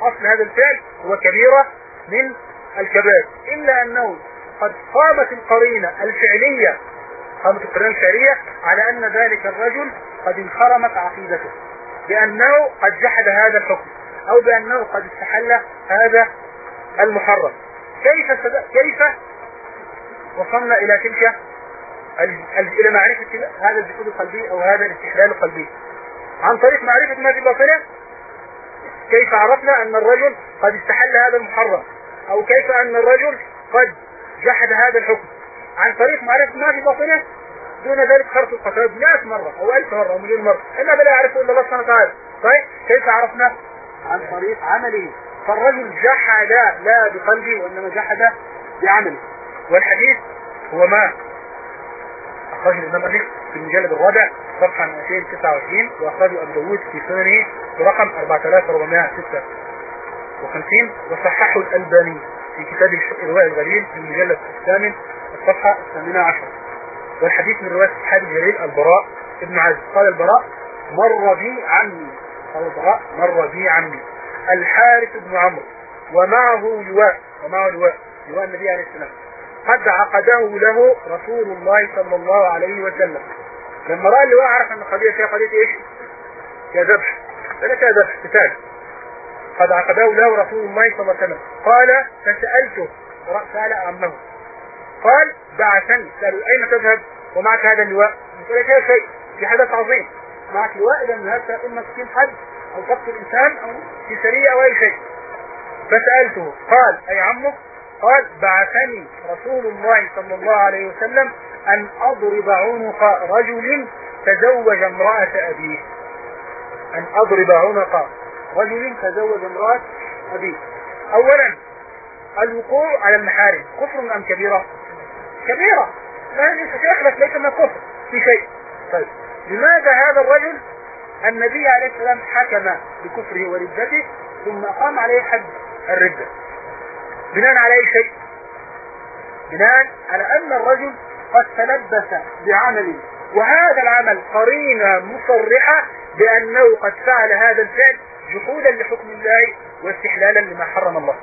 أصل هذا الفعل هو كبيرة من الكبائر إلا أنه قد قامت القرينة الفعلية قامت القرينة الفعلية على أن ذلك الرجل قد انخرمت عقيدته بأنه قد جحد هذا الحكم أو بأنه قد استحل هذا المحرم. كيف كيف وصلنا إلى تلك إلى معرفة هذا الجحود القلبي أو هذا الاستحلال القلبي؟ عن طريق معرفة ما في باطنه كيف عرفنا أن الرجل قد استحل هذا المحرم؟ أو كيف أن الرجل قد جحد هذا الحكم؟ عن طريق معرفة ما في باطنه؟ دون ذلك خرط القتال 100 مرة أو 1000 مرة أو مليون مرة اما بلا يعرفه إلا الله سبحانه وتعالى. طيب كيف عرفنا؟ عن طريق عمله. فالرجل جحد لا بقلبه وإنما جحد بعمله. والحديث هو ما؟ أخرجه الإمام مالك في المجلد الرابع صفحة 229 واخرجه أبو داود في سننه برقم 4456 وصححه الألباني في كتاب الرواية الغليل في المجلد الثامن الصفحة الثامنة عشر والحديث من رواية الصحابي الجليل البراء ابن عز. قال البراء مر بي عمي قال البراء مر بي عمي الحارث بن عمرو ومعه لواء. ومعه لواء لواء النبي عليه السلام. قد عقده له رسول الله صلى الله عليه وسلم. لما رأى اللواء عرف إن القضية فيها قضية إيش؟ فيها ذبح. فلا فيها ذبح قتال. قد عقده له رسول الله صلى الله عليه وسلم. قال فسألته. سأل عمه قال بعثني. سألوا أين تذهب؟ ومعك هذا اللواء. قال لك شيء؟ في حدث عظيم. معك لواء؟ إذا ذهبت إما تقيم حد أو تقتل إنسان أو في سرية أو أي شيء؟ فسألته. قال أي عمك؟ قال بعثني رسول الله صلى الله عليه وسلم أن أضرب عنق رجل تزوج امرأة أبيه. أن أضرب عنق رجل تزوج امرأة أبيه. أولا الوقوع على المحارم. كفر أم كبيرة؟ كبيرة. لا يستطيع بس ليس من الكفر في شيء. طيب لماذا هذا الرجل؟ النبي عليه السلام حكم بكفره وردته ثم أقام عليه حد الردة. بناء على أي شيء؟ بناء على أن الرجل قد تلبس بعمل وهذا العمل قرينة مصرحة بأنه قد فعل هذا الفعل جحودا لحكم الله واستحلالا لما حرم الله.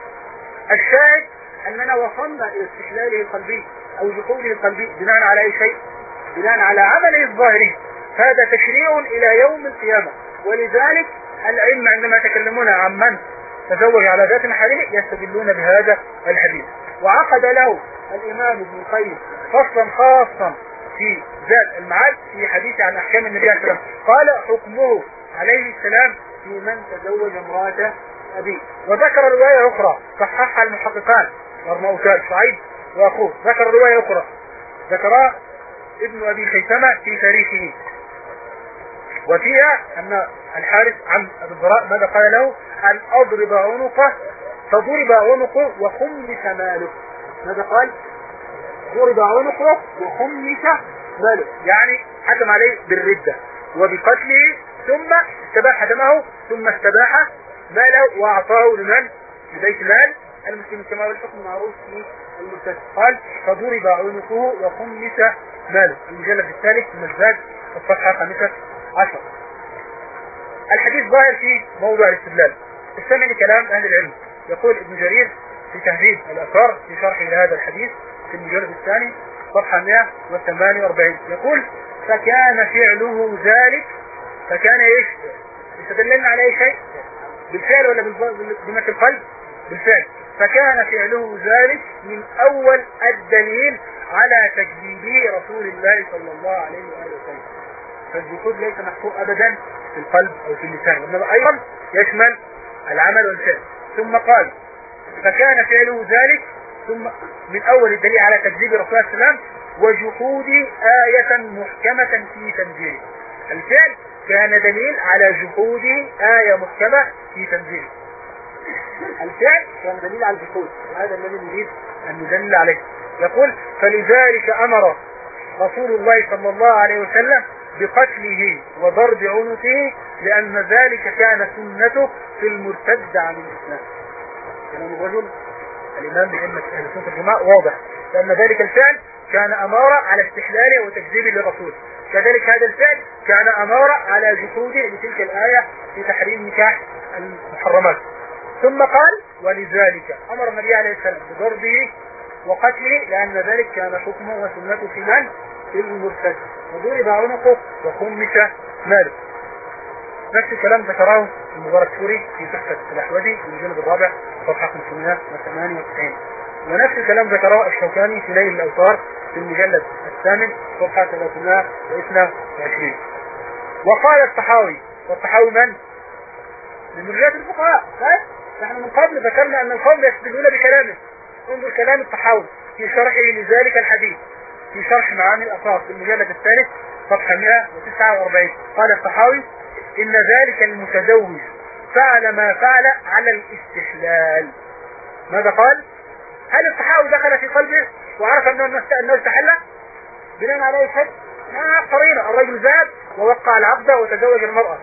الشاهد أننا وصلنا إلى استحلاله القلبي أو جحوده القلبي بناء على أي شيء؟ بناء على عمله الظاهري هذا تشريع إلى يوم القيامة. ولذلك العلم عندما يتكلمون عن من تزوج على ذات محارمه يستدلون بهذا الحديث. وعقد له الإمام ابن القيم فصلا خاصا في ذات المعاد في حديث عن أحكام النبي عليه السلام قال حكمه عليه السلام في من تزوج امرأة أبيه. وذكر رواية أخرى صححها المحققان مرموتان شعيب وأخوه. ذكر رواية أخرى ذكرها ابن أبي خيثمة في تاريخه. وفيها أن الحارث عن البراء ماذا قال له؟ أن أضرب عنقه فضرب عنقه وخمس ماله ماذا قال؟ ضرب عنقه وخمس ماله يعني حكم عليه بالردة وبقتله ثم استباح دمه ثم استباح ماله وأعطاه لمن؟ لبيت المال. المسلم كما هو الحكم المعروف في المرتد قال فضرب عنقه وخمس ماله المجلد الثالث الزاد الصفحة خامسة عشر. الحديث ظاهر في موضوع الاستدلال. استمع لكلام أهل العلم. يقول ابن جرير في تهذيب الاثار في شرح لهذا الحديث في المجلد الثاني صفحة 148 يقول فكان فعله ذلك فكان إيش؟ يستدللنا على أي شيء؟ بالفعل ولا بما في القلب؟ بالفعل. فكان فعله ذلك من أول الدليل على تكذيب رسول الله صلى الله عليه وآله وسلم. فالجحود ليس محفوظ ابدا في القلب أو في اللسان إنما أيضا يشمل العمل والفعل. ثم قال فكان فعله ذلك ثم من أول الدليل على تكذيب رسول الله وسلم وجحود آية محكمة في تنزيله. الفعل كان دليل على جحود آية محكمة في تنزيله. الفعل كان دليل على الجحود وهذا الذي نريد أن ندل عليه. يقول فلذلك أمر رسول الله صلى الله عليه وسلم بقتله وضرب عنقه لأن ذلك كان سنته في المرتد عن الإسلام. كلام الرجل؟ الإمام بأئمة أهل السنة الجماعة واضح. لأن ذلك الفعل كان أمارة على استحلاله وتكذيبه للرسول. كذلك هذا الفعل كان أمارة على جحوده لتلك الآية في تحريم نكاح المحرمات. ثم قال ولذلك أمر النبي عليه السلام بضربه وقتله لأن ذلك كان حكمه وسنته في من؟ المرتد. وضرب عنقه وخمس ماله نفس الكلام ذكره المبارك سوري في تحفة الأحوذي في الجانب الرابع صفحة 598 ونفس الكلام ذكره الشوكاني في ليل الأوتار في المجلد الثامن صفحة 322 وقال الطحاوي والطحاوي من؟ من رجال الفقهاء. نحن من قبل ذكرنا أن القوم يستدلون بكلامه. انظر كلام الطحاوي في شرحه لذلك الحديث. في شرح معاني في المجلد الثالث صفحة 149 قال الطحاوي إن ذلك المتزوج فعل ما فعل على الاستحلال ماذا قال؟ هل الطحاوي دخل في قلبه وعرف أنه أنه استحل؟ بناء على أي شيء؟ ما قرينة الرجل ذهب ووقع العقد وتزوج المرأة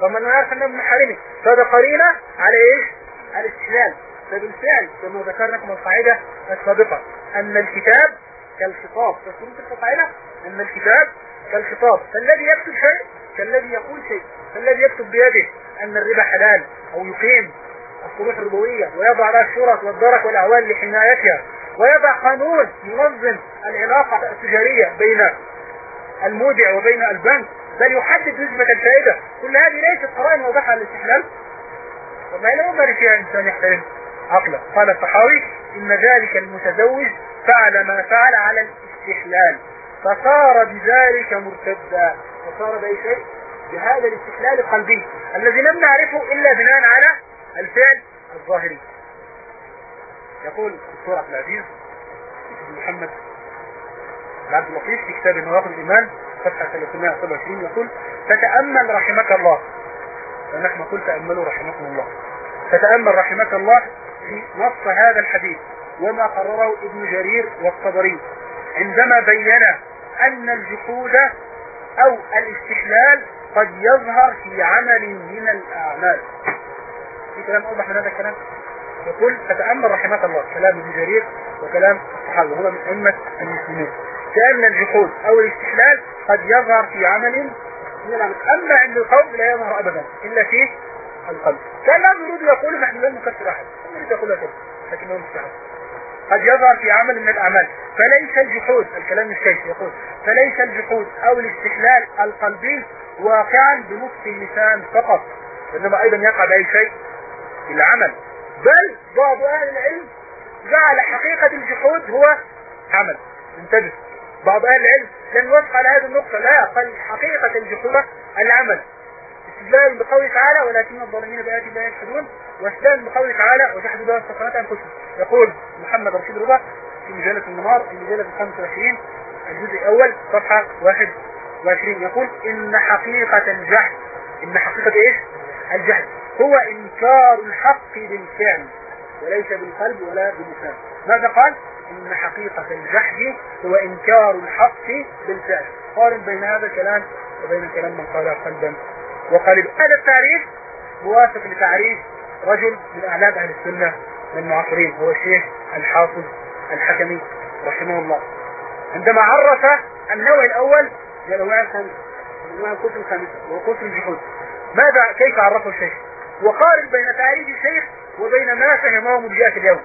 طب أنه يعرف أنه من محارمه فهذا قرينة على إيش؟ على الاستحلال فبالفعل كما ذكرنا القاعدة السابقة أن الكتاب كالخطاب. تلك القاعدة أن الكتاب كالخطاب. فالذي يكتب شيء كالذي يقول شيء. فالذي يكتب بيده أن الربا حلال أو يقيم. الصروح الربوية ويضع لها الشرط والدرك والأعوال لحمايتها. ويضع قانون ينظم العلاقة التجارية بين المودع وبين البنك. بل يحدد نسبة الفائدة. كل هذه ليست قرائن واضحة للاستحلال. وما لا يمر فيها إنسان يحترم عقله. قال الصحاوي إن ذلك المتزوج فعل ما فعل على الاستحلال فصار بذلك مرتدا. فصار بأي شيء؟ بهذا الاستحلال القلبي الذي لم نعرفه إلا بناء على الفعل الظاهري. يقول الدكتور عبد العزيز محمد عبد اللطيف في كتاب نواقض الإيمان صفحة 327 يقول فتأمل رحمك الله. فنحن نقول تأملوا رحمكم الله. فتأمل رحمك الله في نص هذا الحديث. وما قرره ابن جرير والطبري. عندما بين أن الجحود أو الاستحلال قد يظهر في عمل من الأعمال. في كلام أوضح من هذا الكلام؟ يقول تتأمل رحمة الله. كلام ابن جرير وكلام الصحابة هو من أئمة المسلمين. كأن الجحود أو الاستحلال قد يظهر في عمل من العمل أما عند القوم لا يظهر أبدا إلا في القلب. كان لم يريد يقول نحن لن نكفر أحد. لم يريد يقول. هكذا لكنه مستحب. قد يظهر في عمل من الأعمال. فليس الجحود الكلام الشيخ يقول. فليس الجحود أو الاستحلال القلبي واقعا بنطق اللسان فقط. إنما أيضا يقع بأي شيء العمل. بل بعض أهل العلم جعل حقيقة الجحود هو عمل. انتبه. بعض أهل العلم لن يوافق على هذه النقطة. لا قال حقيقة الجحود العمل. استدلال بقوله تعالى ولكن الظالمين بآيات الله يجحدون واستدلال بقوله تعالى وجحدوا بها استقامات أنفسهم يقول محمد رشيد رضا في مجلة النهار المجلة 25 الجزء الأول صفحة 21 يقول إن حقيقة الجهل إن حقيقة إيش؟ الجهل. هو إنكار الحق بالفعل وليس بالقلب ولا باللسان. ماذا قال؟ إن حقيقة الجحد هو إنكار الحق بالفعل. قارن بين هذا الكلام وبين كلام من قال قلبا وقالبا هذا التعريف موافق لتعريف رجل من أعلام أهل السنة من المعاصرين هو الشيخ الحافظ الحكمي رحمه الله. عندما عرف النوع الأول من الأنواع الخامسة الأنواع القسم الخامسة وهو الجحود ماذا كيف عرفه الشيخ؟ وقارن بين تعريف الشيخ وبين ما فهمه مرجئة اليوم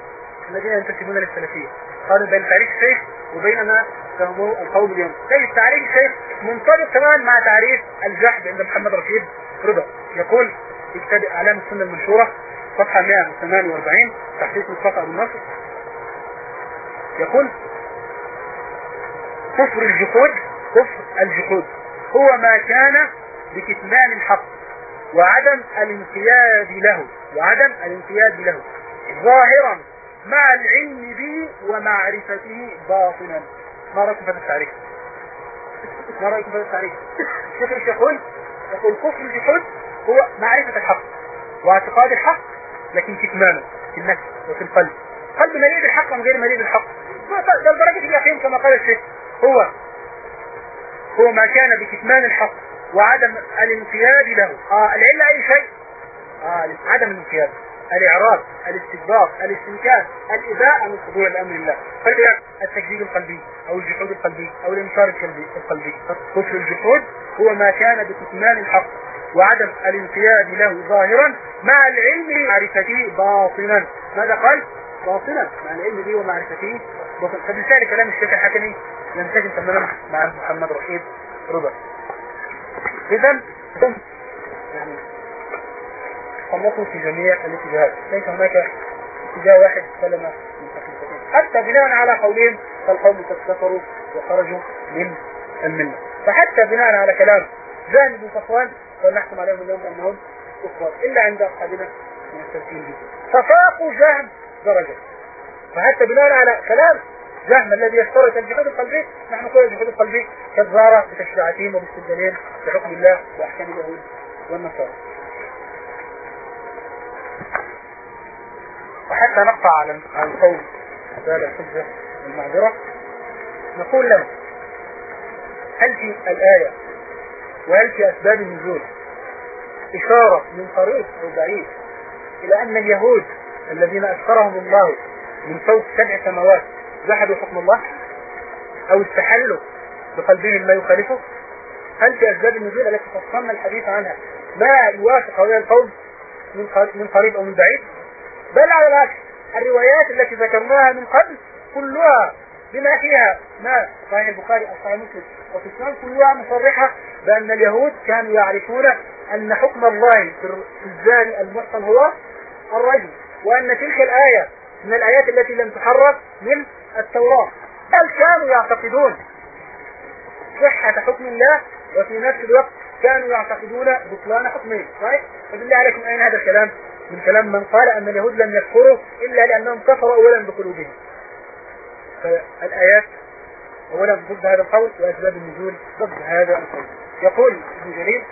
الذين ينتسبون للسلفية. قارن بين تعريف الشيخ وبين ما فهمه القوم اليوم. كيف تعريف الشيخ منطبق كمان مع تعريف الجحد عند محمد رشيد رضا يقول ابتدئ أعلام السنة المنشورة صفحة 148 تحقيق مصطفى ابو النصر يقول كفر الجحود كفر الجحود هو ما كان بكتمان الحق وعدم الانقياد له وعدم الانقياد له ظاهرا مع العلم به ومعرفته باطنا ما رأيكم في هذا التعريف؟ ما رأيكم في هذا التعريف؟ إيش يقول؟ يقول كفر الجحود هو معرفة الحق واعتقاد الحق لكن كتمانه في النفس وفي القلب. قلب مليء بالحق وغير غير مليء بالحق ده درجة اليقين كما قال الشيخ. هو هو ما كان بكتمان الحق وعدم الانقياد له. آه العلة أي شيء؟ آه عدم الانقياد. الإعراض الاستكبار الاستنكار الإباء من خضوع لأمر الله فجأة التكذيب القلبي أو الجحود القلبي أو الإنكار القلبي. كفر الجحود هو ما كان بكتمان الحق وعدم الانقياد له ظاهرا مع العلم بمعرفته باطنا. ماذا قال؟ باطنا. مع العلم به ومعرفته باطنا. فبالتالي كلام الشيخ الحكمي ينتهي تماما مع محمد رشيد رضا اذا يعني صنفوا في جميع الاتجاهات. ليس هناك اتجاه واحد سلم من حتى بناء على قولهم فالقوم قد كفروا وخرجوا من الملة. فحتى بناء على كلام جانب بن صفوان ونحكم عليهم اليوم أنهم كفار إلا عند أصحابنا من التمثيل به ففاقوا جهم درجة. فحتى بناء على كلام جهم الذي يشترط الجهاد القلبي نحن نقول الجهاد القلبي كالزارة بتشريعاتهم وباستدلالهم بحكم الله وأحكام اليهود والنصارى. وحتى نقطع على القول هذا الحجة المعذرة نقول له هل في الآية وهل في أسباب النزول إشارة من قريب أو بعيد إلى أن اليهود الذين أشكرهم الله من فوق سبع سماوات جحدوا حكم الله أو استحلوا بقلبهم ما يخالفه؟ هل في أسباب النزول التي فصلنا الحديث عنها ما يوافق هؤلاء القوم من قريب أو من بعيد؟ بل على العكس الروايات التي ذكرناها من قبل كلها بما فيها ما صحيح البخاري أو صحيح مسلم وفي السنن كلها مصرحة بأن اليهود كانوا يعرفون أن حكم الله في الزاني المحصن هو الرجل وأن تلك الآية من الآيات التي لم تحرف من التوراة بل كانوا يعتقدون صحة حكم الله وفي نفس الوقت كانوا يعتقدون بطلان حكمه صحيح؟ فبالله عليكم أين هذا الكلام؟ من كلام من قال أن اليهود لم يكفروا إلا لأنهم كفروا أولا بقلوبهم. فالآيات أولا ضد هذا القول وأسباب النزول ضد هذا القول. يقول ابن جرير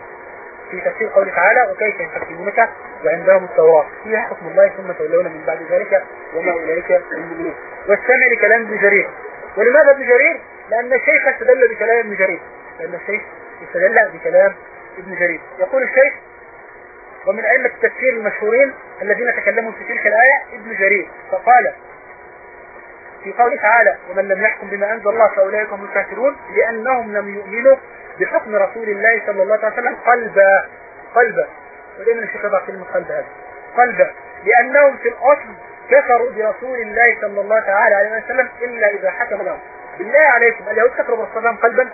في تفسير قوله تعالى وكيف يحكمونك وعندهم التوراة؟ فيها حكم الله ثم تولون من بعد ذلك وما أولئك المؤمنون واستمع لكلام ابن جرير. ولماذا ابن جرير؟ لأن الشيخ استدل بكلام ابن جرير. لأن الشيخ استدل بكلام ابن جرير. يقول الشيخ ومن أئمة التفسير المشهورين الذين تكلموا في تلك الآية ابن جرير فقال في قوله تعالى ومن لم يحكم بما أنزل الله فأولئك هم الكافرون لأنهم لم يؤمنوا بحكم رسول الله صلى الله عليه وسلم قلبا قلبا. ودائما الشيخ يضع كلمة قلب هذا قلبا. لأنهم في الأصل كفروا برسول الله صلى الله تعالى عليه وسلم إلا إذا حكم لهم بالله عليكم اليهود كفروا برسول الله قلبا؟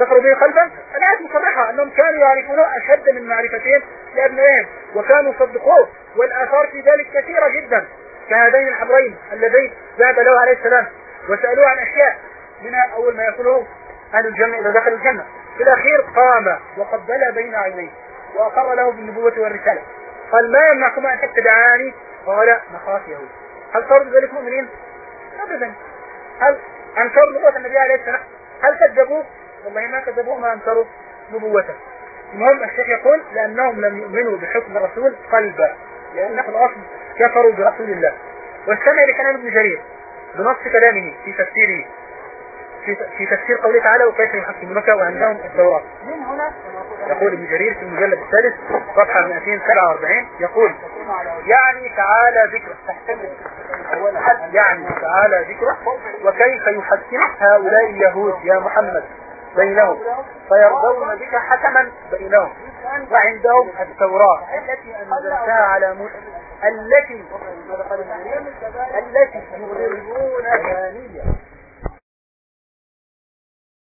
كفروا به قلبا الآيات مصرحة أنهم كانوا يعرفونه أشد من معرفتهم لأبنائهم وكانوا صدقوه والآثار في ذلك كثيرة جدا. كهذين الحبرين اللذين ذهب له عليه السلام وسألوه عن أشياء. منها أول ما يقوله أهل الجنة إذا دخل الجنة. في الأخير قام وقبل بين عينيه وأقر له بالنبوة والرسالة. قال ما يمنعكما أن تتبعاني؟ قال نخاف يهود هل صاروا بذلك مؤمنين؟ أبدا. هل أنكروا نبوة النبي عليه السلام؟ هل كذبوه؟ والله ما كذبوه ما أنكروا نبوته المهم الشيخ يقول لأنهم لم يؤمنوا بحكم الرسول قلبا لأن في الأصل كفروا برسول الله. واستمع لكلام ابن جرير بنص كلامه في تفسيره في في تفسير قوله تعالى وكيف يحكمونك وعندهم التوراة؟ من هنا؟ يقول ابن جرير في المجلد الثالث صفحة 247 يقول يعني تعالى ذكره يعني تعالى ذكره وكيف يحكم هؤلاء اليهود يا محمد؟ بينهم. فيرضون بك حكما بينهم. وعندهم التوراة التي أنزلتها على موسى. التي التي ثانية